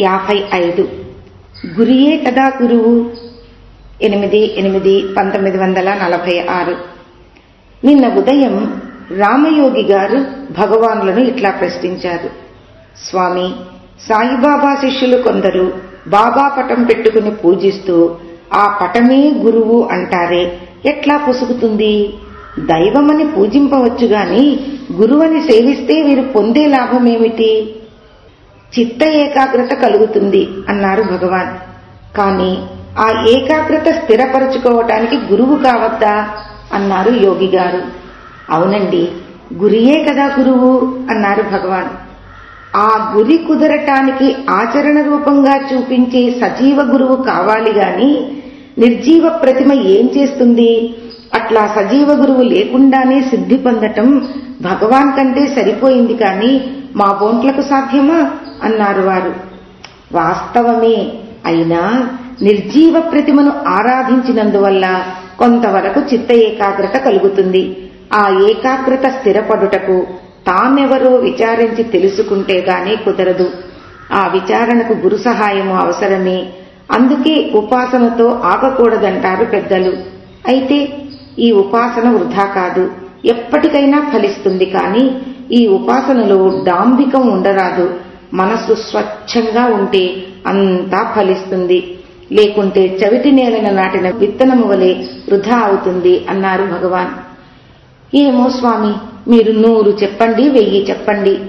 యాభై ఐదు. గురియే కదా గురువు? ఎనిమిది ఎనిమిది పంతొమ్మిది వందల నలభై ఆరు. నిన్న ఉదయం రామయోగి గారు భగవానులను ఇట్లా ప్రశ్నించారు. స్వామి సాయిబాబా శిష్యులు కొందరు బాబా పటం పెట్టుకుని పూజిస్తూ ఆ పటమే గురువు అంటారే ఎట్లా పొసుగుతుంది దైవమని పూజింపవచ్చు గాని గురువని సేవిస్తే వీరు పొందే లాభమేమిటి? చిత్త ఏకాగ్రత కలుగుతుంది అన్నారు భగవాన్. కాని ఆ ఏకాగ్రత స్థిరపరచుకోవటానికి గురువు కావద్దా? అన్నారు యోగి గారు. అవునండి గురియే కదా గురువు అన్నారు భగవాన్. ఆ గురి కుదరటానికి ఆచరణ రూపంగా చూపించే సజీవ గురువు కావాలి గాని నిర్జీవ ప్రతిమ ఏం చేస్తుంది? అట్లా సజీవ గురువు లేకుండానే సిద్ధి పొందటం భగవాన్ కంటే సరిపోయింది కాని మా బోంట్లకు సాధ్యమా? అన్నారు వారు. వాస్తవమే అయినా నిర్జీవ ప్రతిమను ఆరాధించినందువల్ల కొంతవరకు చిత్త ఏకాగ్రత కలుగుతుంది. ఆ ఏకాగ్రత స్థిరపడుటకు తామెవరో విచారించి తెలుసుకుంటే గానే కుదరదు. ఆ విచారణకు గురు సహాయము అవసరమే. అందుకే ఉపాసనతో ఆగకూడదంటారు పెద్దలు. అయితే ఈ ఉపాసన వృధా కాదు. ఎప్పటికైనా ఫలిస్తుంది కాని ఈ ఉపాసనలో డాంబికం ఉండరాదు. మనసు స్వచ్ఛంగా ఉంటే అంతా ఫలిస్తుంది. లేకుంటే చవిటి నేలన నాటిన విత్తనము వలె వృధా అవుతుంది అన్నారు భగవాన్. ఏమో స్వామి మీరు నూరు చెప్పండి వెయ్యి చెప్పండి.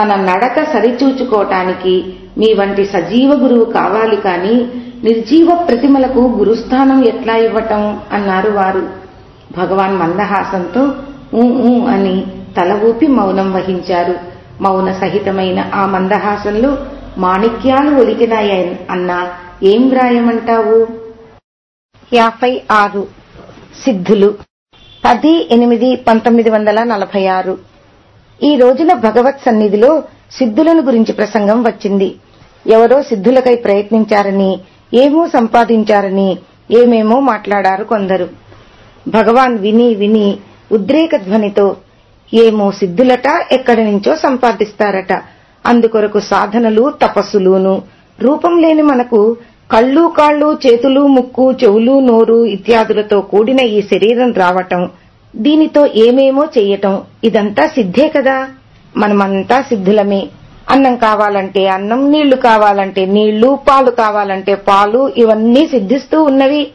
తన నడక సరిచూచుకోవటానికి మీ వంటి సజీవ గురువు కావాలి కాని నిర్జీవ ప్రతిమలకు గురుస్థానం ఎట్లా ఇవ్వటం? అన్నారు వారు. భగవాన్ మందహాసంతో ఊ ఊ అని తల ఊపి మౌనం వహించారు. మౌన సహితమైన ఆ మందహాసంలో మాణిక్యాలు ఒలికినాయ అన్నా ఏం వ్రాయమంటావు? యాభై ఆరు. సిద్ధులు. పది ఎనిమిది పంతొమ్మిది వందల నలభై ఆరు. ఈ రోజున భగవత్ సన్నిధిలో సిద్ధులను గురించి ప్రసంగం వచ్చింది. ఎవరో సిద్ధులకై ప్రయత్నించారని ఏమో సంపాదించారని ఏమేమో మాట్లాడారు కొందరు. భగవాన్ విని విని ఉద్రేక ధ్వనితో ఏమో సిద్ధులట ఎక్కడి నుంచో సంపాదిస్తారట. అందుకొరకు సాధనలు తపస్సులును. రూపం లేని మనకు కళ్ళు కాళ్ళు చేతులు ముక్కు చెవులు నోరు ఇత్యాదులతో కూడిన ఈ శరీరం రావటం దీనితో ఏమేమో చెయ్యటం ఇదంతా సిద్ధే కదా? మనమంతా సిద్ధులమే. అన్నం కావాలంటే అన్నం నీళ్ళు కావాలంటే నీళ్ళు పాలు కావాలంటే పాలు ఇవన్నీ సిద్ధిస్తూ ఉన్నవి.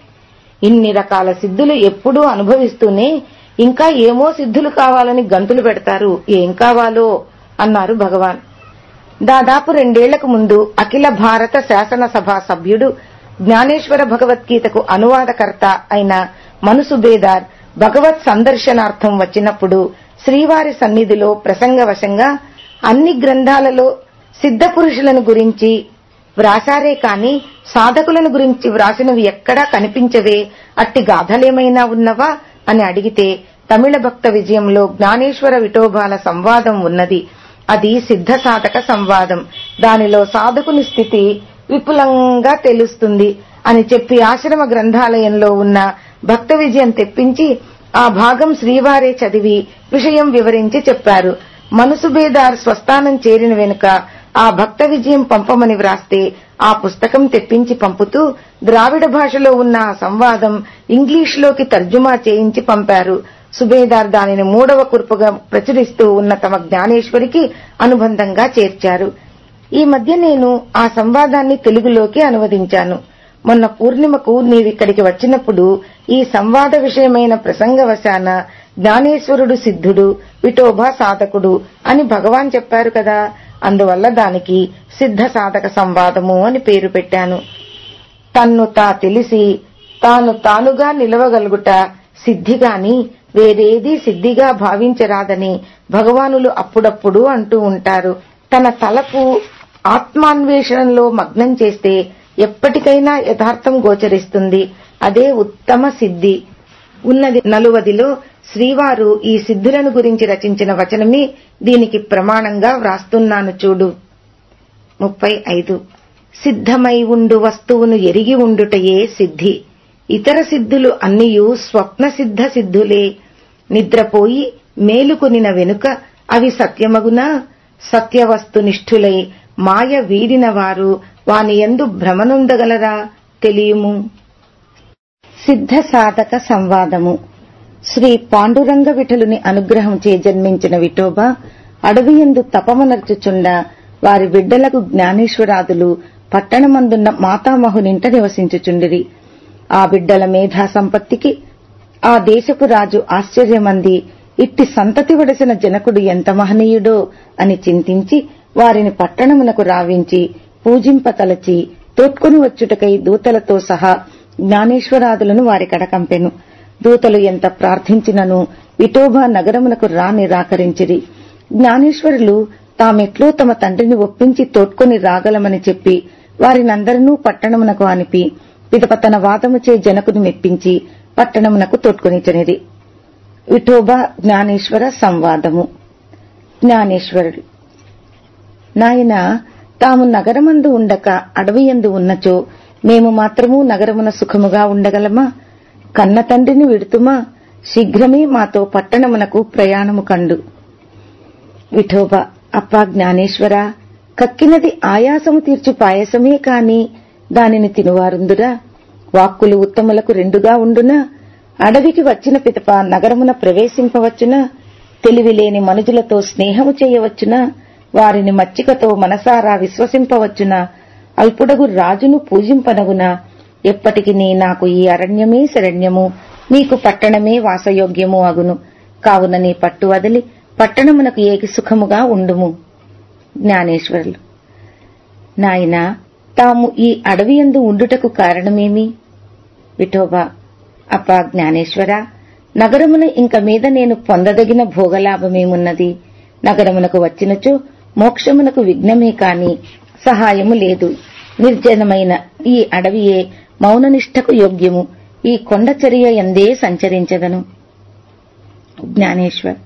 ఇన్ని రకాల సిద్ధులు ఎప్పుడూ అనుభవిస్తూనే ఇంకా ఏమో సిద్ధులు కావాలని గంతులు పెడతారు. ఏం కావాలో? అన్నారు భగవాన్. దాదాపు రెండేళ్ళకు ముందు అఖిల భారత శాసనసభ సభ్యుడు జ్ఞానేశ్వర భగవద్గీతకు అనువాదకర్త అయిన మనుసుబేదార్ భగవత్ సందర్శనార్థం వచ్చినప్పుడు శ్రీవారి సన్నిధిలో ప్రసంగవశంగా అన్ని గ్రంథాలలో సిద్ధ పురుషులను గురించి వ్రాసారే కాని సాధకులను గురించి వ్రాసినవి ఎక్కడా కనిపించవే. అట్టి గాథలేమైనా ఉన్నవా? అని అడిగితే తమిళ భక్త విజయంలో జ్ఞానేశ్వర విఠోబాల సంవాదం ఉన్నది. అది సిద్ధ సాధక సంవాదం. దానిలో సాధకుని స్థితి విపులంగా తెలుస్తుంది అని చెప్పి ఆశ్రమ గ్రంథాలయంలో ఉన్న భక్త విజయం తెప్పించి ఆ భాగం శ్రీవారే చదివి విషయం వివరించి చెప్పారు. మనసుబేదార్ స్వస్థానం చేరిన వెనుక ఆ భక్త విజయం పంపమని వ్రాస్తే ఆ పుస్తకం తెప్పించి పంపుతూ ద్రావిడ భాషలో ఉన్న ఆ సంవాదం ఇంగ్లీష్లోకి తర్జుమా చేయించి పంపారు. సుబేదార్ దానిని మూడవ కురుపుగా ప్రచురిస్తూ ఉన్న తమ జ్ఞానేశ్వరికి అనుబంధంగా చేర్చారు. ఈ మధ్య నేను ఆ సంవాదాన్ని తెలుగులోకి అనువదించాను. మొన్న పూర్ణిమకు నీవిక్కడికి వచ్చినప్పుడు ఈ సంవాద విషయమైన ప్రసంగవశాన జ్ఞానేశ్వరుడు సిద్ధుడు విఠోభా సాధకుడు అని భగవాన్ చెప్పారు కదా. అందువల్ల దానికి సిద్ధ సాధక సంవాదము అని పేరు పెట్టాను. తన్ను తా తెలిసి తాను తానుగా నిలవగలుగుట సిద్ధిగాని వేరేది సిద్ధిగా భావించరాదని భగవానులు అప్పుడప్పుడు అంటూ ఉంటారు. తన తలకు ఆత్మాన్వేషణలో మగ్నం చేస్తే ఎప్పటికైనా యథార్థం గోచరిస్తుంది. అదే ఉత్తమ సిద్ధి. ఉన్నది నలువదిలో శ్రీవారు ఈ సిద్ధులను గురించి రచించిన వచనమే దీనికి ప్రమాణంగా వ్రాస్తున్నాను చూడు. ముప్పై ఐదు. సిద్ధమై ఉండు వస్తువును ఎరిగి ఉండుటయే సిద్ధి. ఇతర సిద్ధులు అన్నియు స్వప్న సిద్ధ సిద్ధులే. నిద్రపోయి మేలుకొనిన వెనుక అవి సత్యమగునా? సత్యవస్తునిష్ఠులై మాయ వీడిన వారు వాని ఎందు భ్రమనుందగలరా తెలియము. సిద్ధ సాధక సంవాదము. శ్రీ పాండురంగ విఠలుని అనుగ్రహం చే జన్మించిన విఠోబా అడవి ఎందు తపమనర్చుచుండ వారి బిడ్డలకు జ్ఞానేశ్వరాదులు పట్టణమందున్న మాతామహునింట నివసించుచుండిరి. ఆ బిడ్డల మేధా సంపత్తికి ఆ దేశపు రాజు ఆశ్చర్యమంది ఇట్టి సంతతి వడసిన జనకుడు ఎంత మహనీయుడో అని చింతించి వారిని పట్టణమునకు రావించి పూజింపతలచి తోడ్కొని వచ్చుటకై దూతలతో సహా జ్ఞానేశ్వరాదులను వారి కడకంపెను. దూతలు ఎంత ప్రార్థించినను విఠోబా నగరమునకు రా రాకరించిరి. జ్ఞానేశ్వరులు తామెట్లో తమ తండ్రిని ఒప్పించి తోడ్కొని రాగలమని చెప్పి వారినందరినూ పట్టణమునకు అనిపి పిదప తన వాదముచే జనకును మెప్పించి పట్టణమునకు తోడ్కొనిచనిది విఠోబా జ్ఞానేశ్వర సంవాదము. జ్ఞానేశ్వరుడు నాయన తాము నగరమందు ఉండక అడవియందు ఉన్నచో మేము మాత్రము నగరమున సుఖముగా ఉండగలమా? కన్న తండ్రిని విడుతుమా? శీఘ్రమే మాతో పట్టణమునకు ప్రయాణము కండు. విఠోబా అప్పా జ్ఞానేశ్వర కక్కినది ఆయాసము తీర్చు పాయసమే కాని దానిని తినువారుందురా? వాక్కులు ఉత్తములకు రెండుగా ఉండునా? అడవికి వచ్చిన పితప నగరమున ప్రవేశింపవచ్చునా? తెలివిలేని మనుజులతో స్నేహము చేయవచ్చునా? వారిని మచ్చికతో మనసారా విశ్వసింపవచ్చునా? అల్పుడగు రాజును పూజింపనగునా? ఎప్పటికి నాకు ఈ అరణ్యమే శరణ్యము నీకు పట్టణమే వాసయోగ్యము అగును. కావున నీ పట్టు వదిలి పట్టణమునకు ఏకి సుఖముగా ఉండుము. జ్ఞానేశ్వరులు నాయనా తాము ఈ అడవియందు ఉండుటకు కారణమేమి? విఠోబా అప్పా జ్ఞానేశ్వర నగరమున ఇంక మీద నేను పొందదగిన భోగలాభమేమున్నది? నగరమునకు వచ్చినచో మోక్షమునకు విఘ్నమే కాని సహాయము లేదు. నిర్జనమైన ఈ అడవియే మౌననిష్టకు యోగ్యము. ఈ కొండచర్య ఎందే సంచరించదను. జ్ఞానేశ్వర్.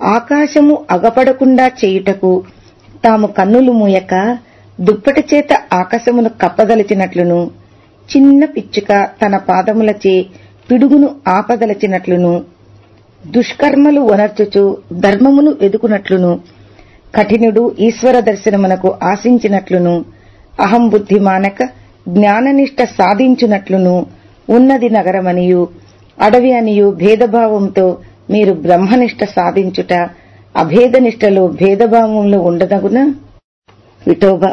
ఆకాశము అగపడకుండా చేయుటకు తాము కన్నులు మూయక దుప్పటి చేత ఆకాశమును కప్పదలిచినట్లును చిన్న పిచ్చుక తన పాదములచే పిడుగును ఆపదలచినట్లును దుష్కర్మలు వనర్చుచు ధర్మమును ఎదుకునట్లును కఠినుడు ఈశ్వర దర్శనమునకు ఆశించినట్లును అహం బుద్ధి మానక జ్ఞాననిష్ట సాధించునట్లును ఉన్నది నగరమనియు అడవి అనియు భేదభావంతో మీరు బ్రహ్మనిష్ట సాధించుట అభేదనిష్టలో భేదభావంలో ఉండదగున? విఠోబ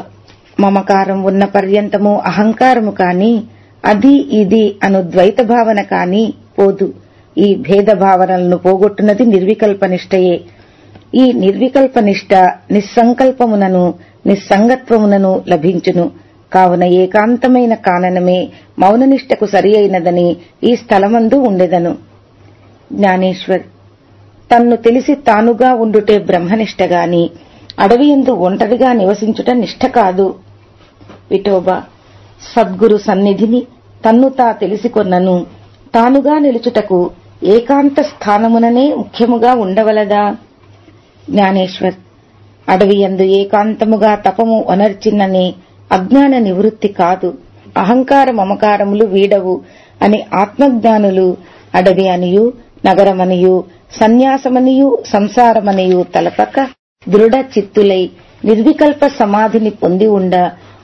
మమకారం ఉన్న పర్యంతము అహంకారము కాని అది ఇది అను ద్వైత భావన కాని పోదు. ఈ భేద భావనలను పోగొట్టున్నది నిర్వికల్పనిష్టయే. ఈ నిర్వికల్పనిష్ట నిస్సంకల్పమునను నిస్సంగత్వమునను లభించును. కావున ఏకాంతమైన కాననమే మౌననిష్టకు సరి అయినదని ఈ స్థలమందు ఉండెదను. జ్ఞానేశ్వర్ తన్ను తెలిసి తానుగా ఉండుటే బ్రహ్మనిష్టగాని అడవియందు ఒంటరిగా నివసించుట నిష్ట కాదు. విఠోబా సద్గురు సన్నిధిని తన్ను తా తెలిసికొన్నను. తానుగా నిలుచుటకు ఏకాంత స్థానముననే ముఖ్యముగా ఉండవలదా? జ్ఞానేశ్వర్ అడవి యందు ఏకాంతముగా తపము ఒనర్చిన్ననే అజ్ఞాన నివృత్తి కాదు. అహంకార మమకారములు వీడవు అని ఆత్మజ్ఞానులు అడవి అనియు నగరమనియు సన్యాసమనియు సంసారమనియు తలపక దృఢ చిత్తులై నిర్వికల్ప సమాధిని పొంది ఉండ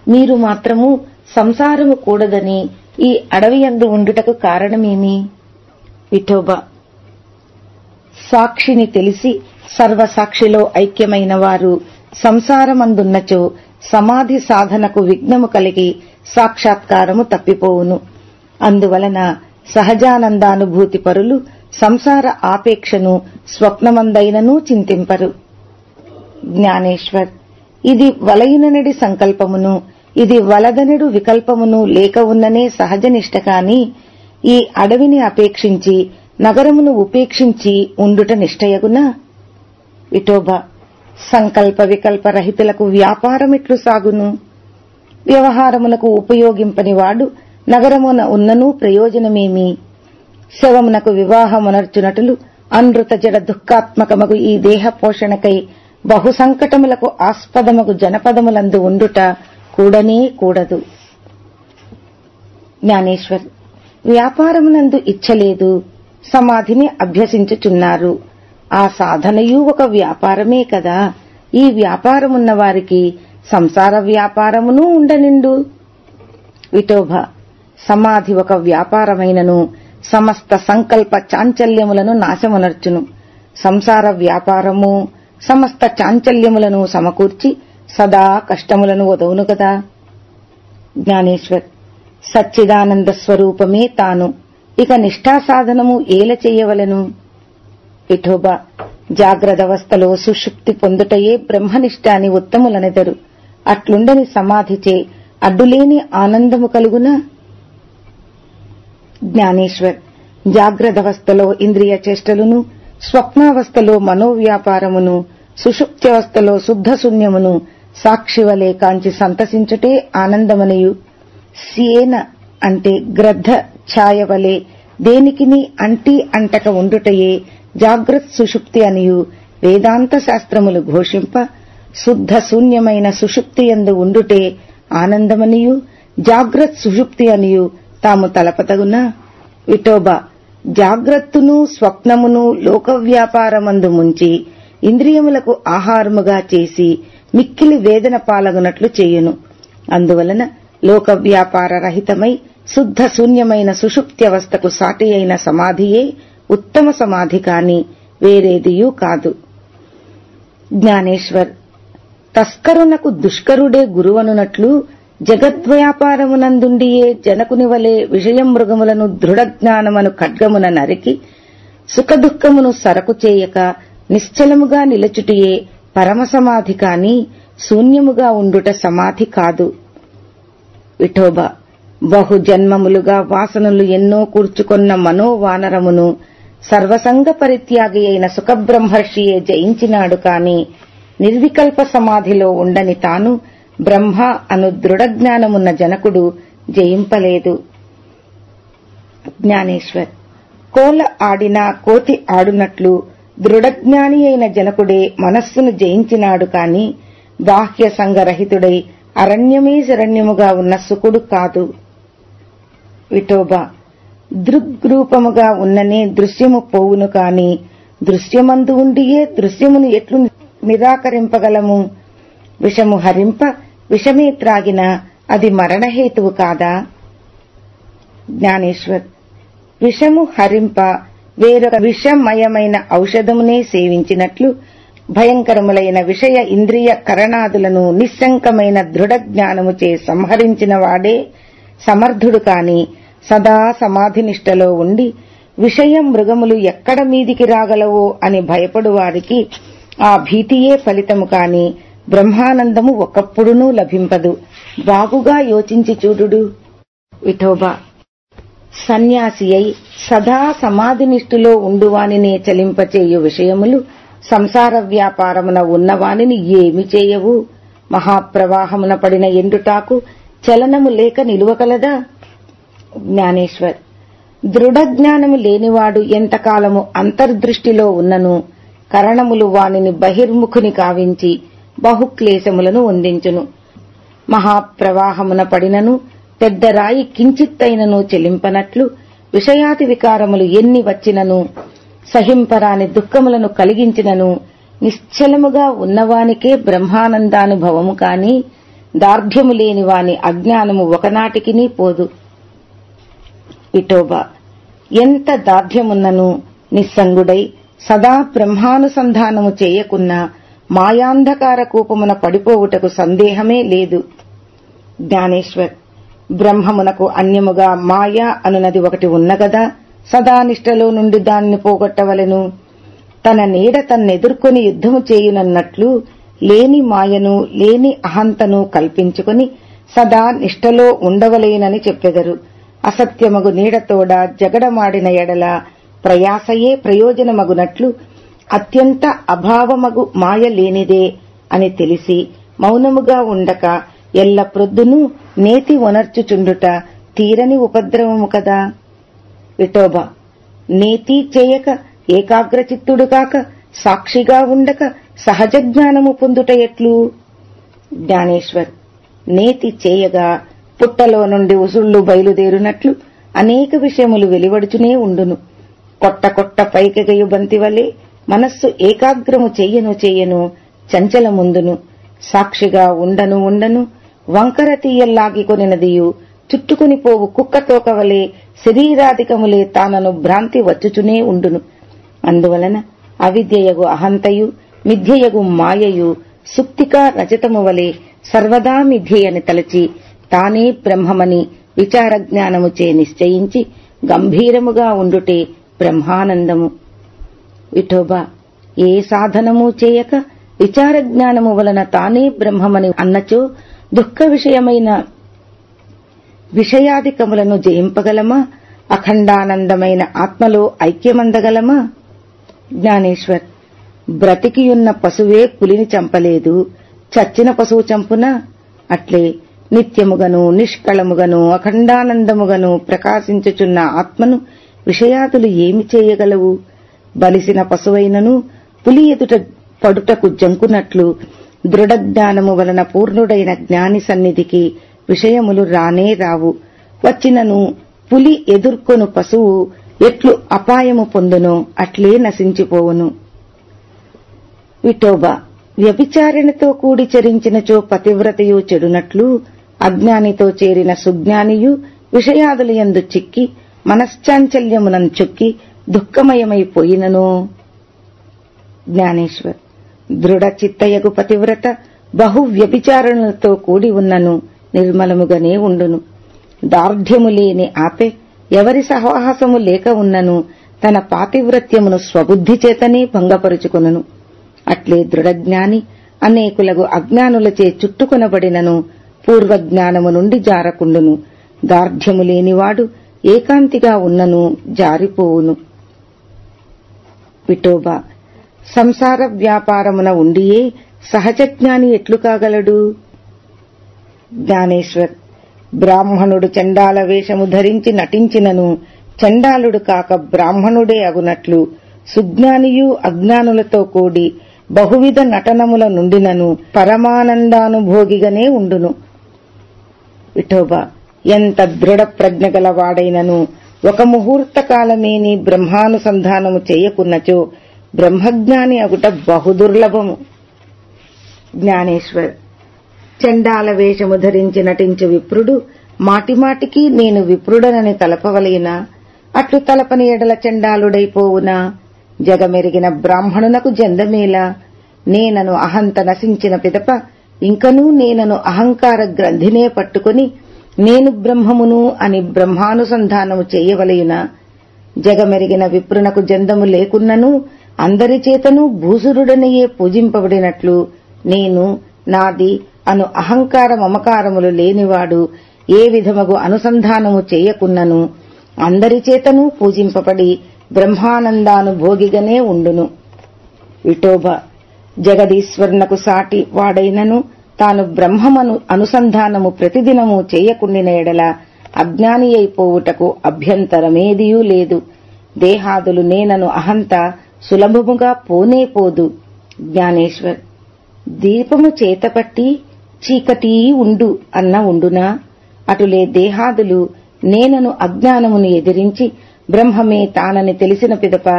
మీరు మాత్రము సంసారము కూడదని ఈ అడవి అందు ఉండుటకు కారణమేమి? విఠోబా. సాక్షిని తెలిసి సర్వసాక్షిలో ఐక్యమైన వారు సంసారమందున్నచో సమాధి సాధనకు విఘ్నము కలిగి సాక్షాత్కారము తప్పిపోవును. అందువలన సహజానందానుభూతి పరులు సంసార ఆపేక్షను స్వప్నమందైననూ చింతింపరు. జ్ఞానేశ్వర్ ఇది వలయిననడి సంకల్పమును ఇది వలదనడు వికల్పమును లేక ఉన్ననే సహజనిష్ట కాని ఈ అడవిని అపేక్షించి నగరమును ఉపేక్షించి ఉండుట నిష్టయగునా విఠోబా సంకల్ప వికల్ప రహితులకు వ్యాపారమిట్లు సాగును? వ్యవహారమునకు ఉపయోగింపనివాడు నగరమున ఉన్ననూ ప్రయోజనమేమి? శవమునకు వివాహమునర్చునటులు అనృత జడ దుఃఖాత్మకమగు ఈ దేహ పోషణకై బహు సంకటములకు ఆస్పదమగు జనపదములందు ఉండుట కూడనే కూడదు. జ్ఞానేశ్వర్ వ్యాపారమునందు ఇచ్చలేదు సమాధిని అభ్యసించుచున్నారు. ఆ సాధనయు ఒక వ్యాపారమే కదా. ఈ వ్యాపారమున్న వారికి సంసార వ్యాపారమును ఉండనిండు. విఠోభ సమాధి ఒక వ్యాపారమైనను సమస్త సంకల్ప చాంచల్యములను నాశమునర్చును. సంసార వ్యాపారము సమస్త చాంచల్యములను సమకూర్చి సదా కష్టములను వదవును కదా. జ్ఞానేశ్వర్ సచ్చిదానంద స్వరూపమే తాను. ఇక నిష్ఠా సాధనము ఏల చేయవలను? విఠోబా జాగ్రత్తవస్థలో సుషుప్తి పొందుటయే బ్రహ్మనిష్ట అని ఉత్తములనెదరు. అట్లుండని సమాధిచే అడ్డులేని ఆనందము కలుగునా? జ్ఞానేశ్వర్ జాగ్రదవస్థలో ఇంద్రియ చేష్టలును స్వప్నావస్థలో మనోవ్యాపారమును సుషుప్త్యవస్థలో శుద్ధ శూన్యమును సాక్షివలే కాంచి సంతసించుటే ఆనందమనియు. సేన అంటే గ్రద్ధ ఛాయవలే దేనికిని అంటి అంటక ఉండుటయే జాగ్రత్ సుషుప్తి అనియు వేదాంత శాస్త్రములు ఘోషింప శుద్ధ శూన్యమైన సుషుప్తి ఎందు ఉండుటే ఆనందమనియు. జాగ్రత్ సుషుప్తి అనియు తాము తలపతగున? విఠోబా జాగ్రత్తును స్వప్నమును లోక వ్యాపారమందు ముంచి ఇంద్రియములకు ఆహారముగా చేసి మిక్కిలి వేదన పాలగునట్లు చేయును. అందువలన లోక వ్యాపార రహితమై శుద్ధ శూన్యమైన సుషుప్త్యవస్థకు సాటి అయిన సమాధియే ఉత్తమ సమాధి కాని వేరేదియూ కాదు. జ్ఞానేశ్వర్ తస్కరునకు దుష్కరుడే గురువనున్నట్లు జగద్వ్యాపారమునందుండియే జనకుని వలె విషయం మృగములను దృఢజ్ఞానమను ఖడ్గమున నరికి సుఖదుఖమును సరకు చేయక నిశ్చలముగా నిలచుటియే పరమసమాధి కాని శూన్యముగా ఉండుట సమాధి కాదు. విఠోబా బహు జన్మములుగా వాసనలు ఎన్నో కూర్చుకొన్న మనోవానరమును సర్వసంగ పరిత్యాగి అయిన సుఖబ్రహ్మర్షియే జయించినాడు కాని నిర్వికల్ప సమాధిలో ఉండని తాను బ్రహ్మ అను దృఢజ్ఞానమున్న జనకుడు జయింపలేదు. జ్ఞానేశ్వర్ కోల ఆడినా కోతి ఆడునట్లు దృఢజ్ఞాని అయిన జనకుడే మనస్సును జయించినాడు కాని బాహ్య సంగరహితుడై అరణ్యమే శరణ్యముగా ఉన్న సుకుడు కాదు. విఠోబా దృగ్రూపముగా ఉన్ననే దృశ్యము పోవును కాని దృశ్యమందు ఉండియే దృశ్యమును ఎట్లు నిరాకరింపగలము? విషము హరింప విషమే త్రాగిన అది మరణహేతువు కాదా? జ్ఞానేశ్వర్ విషము హరింప వేరొక విషమయమైన ఔషధమునే సేవించినట్లు భయంకరములైన విషయ ఇంద్రియ కరణాదులను నిశ్శంకమైన దృఢ జ్ఞానముచే సంహరించిన వాడే సమర్థుడు కాని సదా సమాధినిష్టలో ఉండి విషయం మృగములు ఎక్కడ మీదికి రాగలవో అని భయపడు వారికి ఆ భీతియే ఫలితము కాని బ్రహ్మానందము ఒకప్పుడునూ లభింపదు. బాగుగా యోచించి చూడుడు. విఠోబా. సన్యాసి అయి సదా సమాధినిష్ఠులో ఉండువానినే చలింపచేయు విషయములు సంసార వ్యాపారమున ఉన్నవానిని ఏమి చేయవు? మహాప్రవాహమున పడిన ఎండుటాకు చలనము లేక నిలువకలదా జ్ఞానేశ్వర్. దృఢ జ్ఞానము లేనివాడు ఎంతకాలము అంతర్దృష్టిలో ఉన్నను కరణములు వానిని బహిర్ముఖుని కావించి బహుక్లేశములను వందించును. మహాప్రవాహమున పడినను పెద్ద రాయి కించిత్తైనను చెలింపనట్లు విషయాతి వికారములు ఎన్ని వచ్చినను సహింపరాని దుఃఖములను కలిగించినను నిశ్చలముగా ఉన్నవానికే బ్రహ్మానందానుభవము కాని దార్ఢ్యము లేని వాని అజ్ఞానము ఒకనాటికినీ పోదు. ఇటోబా ఎంత దార్ఢ్యమున్నను నిస్సంగుడై సదా బ్రహ్మానుసంధానము చేయకున్నా మాయాంధకార కూపమున పడిపోవుటకు సందేహమే లేదు. జ్ఞానేశ్వర్ బ్రహ్మమునకు అన్యముగా మాయా అనునది ఒకటి ఉన్నగదా? సదా నిష్టలో నుండి దాన్ని పోగొట్టవలెను. తన నీడ తన్నెదుర్కొని యుద్ధము చేయునన్నట్లు లేని మాయను లేని అహంతను కల్పించుకుని సదా నిష్టలో ఉండవలేనని చెప్పెదరు. అసత్యమగు నీడతోడ జగడమాడిన ఎడల ప్రయాసయే ప్రయోజనమగునట్లు అత్యంత అభావమగు మాయ లేనిదే అని తెలిసి మౌనముగా ఉండక ఎల్ల ప్రొద్దును నేతి వనర్చుచుండుట తీరని ఉపద్రవము కదా? విఠోబా నేతి చేయక ఏకాగ్రచిత్తుడు కాక సాక్షిగా ఉండక సహజ జ్ఞానము పొందుట ఎట్లు? జ్ఞానేశ్వర్ నేతి చేయగా పుట్టలో నుండి ఉసుళ్ళు బయలుదేరునట్లు అనేక విషయములు వెలువడుచునే ఉండును. కొట్ట కొట్ట పైకెగయు బంతివలే మనస్సు ఏకాగ్రము చెయ్యను చెయ్యను చంచలముందును. సాక్షిగా ఉండను ఉండను వంకర తీయల్లాగి కొనినదియు చుట్టుకుని పోవు కుక్కతోక వలె శరీరాధికములే తానను భ్రాంతి వచ్చుచునే ఉండును. అందువలన అవిద్యయగు అహంతయు మిథ్యయగు మాయయు సుప్తిక రజతము వలె సర్వదా మిథ్యయని తలచి తానే బ్రహ్మమని విచారజ్ఞానముచే నిశ్చయించి గంభీరముగా ఉండుటే బ్రహ్మానందము. విఠోబా ఏ సాధనము చేయక విచార జ్ఞానము వలన తానే బ్రహ్మమని అన్నచో దుఃఖ విషయమైన విషయాధికములను జయింపగలమా? అఖండానందమైన ఆత్మలో ఐక్యమందగలమా? జ్ఞానేశ్వర్ బ్రతికియున్న పశువే పులిని చంపలేదు చచ్చిన పశువు చంపున? అట్లే నిత్యముగను నిష్కళముగను అఖండానందముగను ప్రకాశించుచున్న ఆత్మను విషయాతులు ఏమి చేయగలవు? బలిసిన పశువైనను పులి ఎదుట పడుటకు జంకునట్లు దృఢజ్ఞానము వలన పూర్ణుడైన జ్ఞాని సన్నిధికి విషయములు రానే రావు. వచ్చినను పులి ఎదుర్కొను పశువు ఎట్లు అపాయము పొందునో అట్లే నశించిపోవును. విఠోబా వ్యభిచారణతో కూడి చరించినచో పతివ్రతయు చెడునట్లు అజ్ఞానితో చేరిన సుజ్ఞానియు విషయాదులయందు చిక్కి మనశ్చాంచల్యమునం చొక్కి దుఃఖమయమైపోయినను. జ్ఞానేశ్వర్ దృఢ చిత్తయగు పతివ్రత బహు వ్యభిచారణలతో కూడి ఉన్నను నిర్మలముగానే ఉండును. దార్ఢ్యము లేని ఆపే ఎవరి సహవాసము లేక ఉన్నను తన పాతివ్రత్యమును స్వబుద్ధి చేతనే భంగపరుచుకొనును. అట్లే దృఢజ్ఞాని అనేకులగు అజ్ఞానులచే చుట్టుకొనబడినను పూర్వజ్ఞానము నుండి జారకుండును. దార్ఢ్యము లేనివాడు ఏకాంతిగా ఉన్నను జారిపోవును. విఠోబా సంసార వ్యాపారమున ఉండియే సహజజ్ఞాని ఎట్లు కాగలడు? జ్ఞానేశ్వర్ బ్రాహ్మణుడు చండాల వేషము ధరించి నటించినను చండాలుడు కాక బ్రాహ్మణుడే అగునట్లు సుజ్ఞానియు అజ్ఞానులతో కూడి బహువిధ నటనముల నుండినను పరమానందానుభోగిగానే ఉండును. విఠోబా ఎంత దృఢ ప్రజ్ఞ గలవాడైనను ఒక ముహూర్త కాలమేని బ్రహ్మానుసంధానము చేయకున్నచో బ్రహ్మజ్ఞాని అగుట బహుదుర్లభము జ్ఞానేశ్వర్ చండాల వేషము ధరించి నటించు విప్రుడు మాటిమాటికి నేను విప్రుడనని తలపవలేనా? అట్లు తలపని ఎడల చండాలుడైపోవునా? జగమెరిగిన బ్రాహ్మణునకు జందమేలా? నేనను అహంత నశించిన పిదప ఇంకనూ నేనను అహంకార గ్రంథినే పట్టుకుని నేను బ్రహ్మమును అని బ్రహ్మానుసంధానము చేయవలయున? జగమెరిగిన విప్రునకు జందము లేకున్నను అందరి చేతను భూసురుడనియే పూజింపబడినట్లు నేను నాది అను అహంకార మమకారములు లేనివాడు ఏ విధముగు అనుసంధానము చేయకున్నను అందరి చేతను పూజింపబడి బ్రహ్మానందానుభోగిగానే ఉండును. విఠోబ జగదీశ్వరునకు సాటి వాడైనను తాను బ్రహ్మమను అనుసంధానము ప్రతిదినము చేయకుండిన ఎడల అజ్ఞాని అయిపోవుటకు అభ్యంతరమేదియూ లేదు. దేహాదులు నేనను అహంత సులభముగా పోనే పోదు. జ్ఞానేశ్వర్ దీపము చేతపట్టి చీకటి ఉండు అన్న ఉండునా? అటులే దేహాదులు నేనను అజ్ఞానమును ఎదిరించి బ్రహ్మమే తానని తెలిసిన పిదప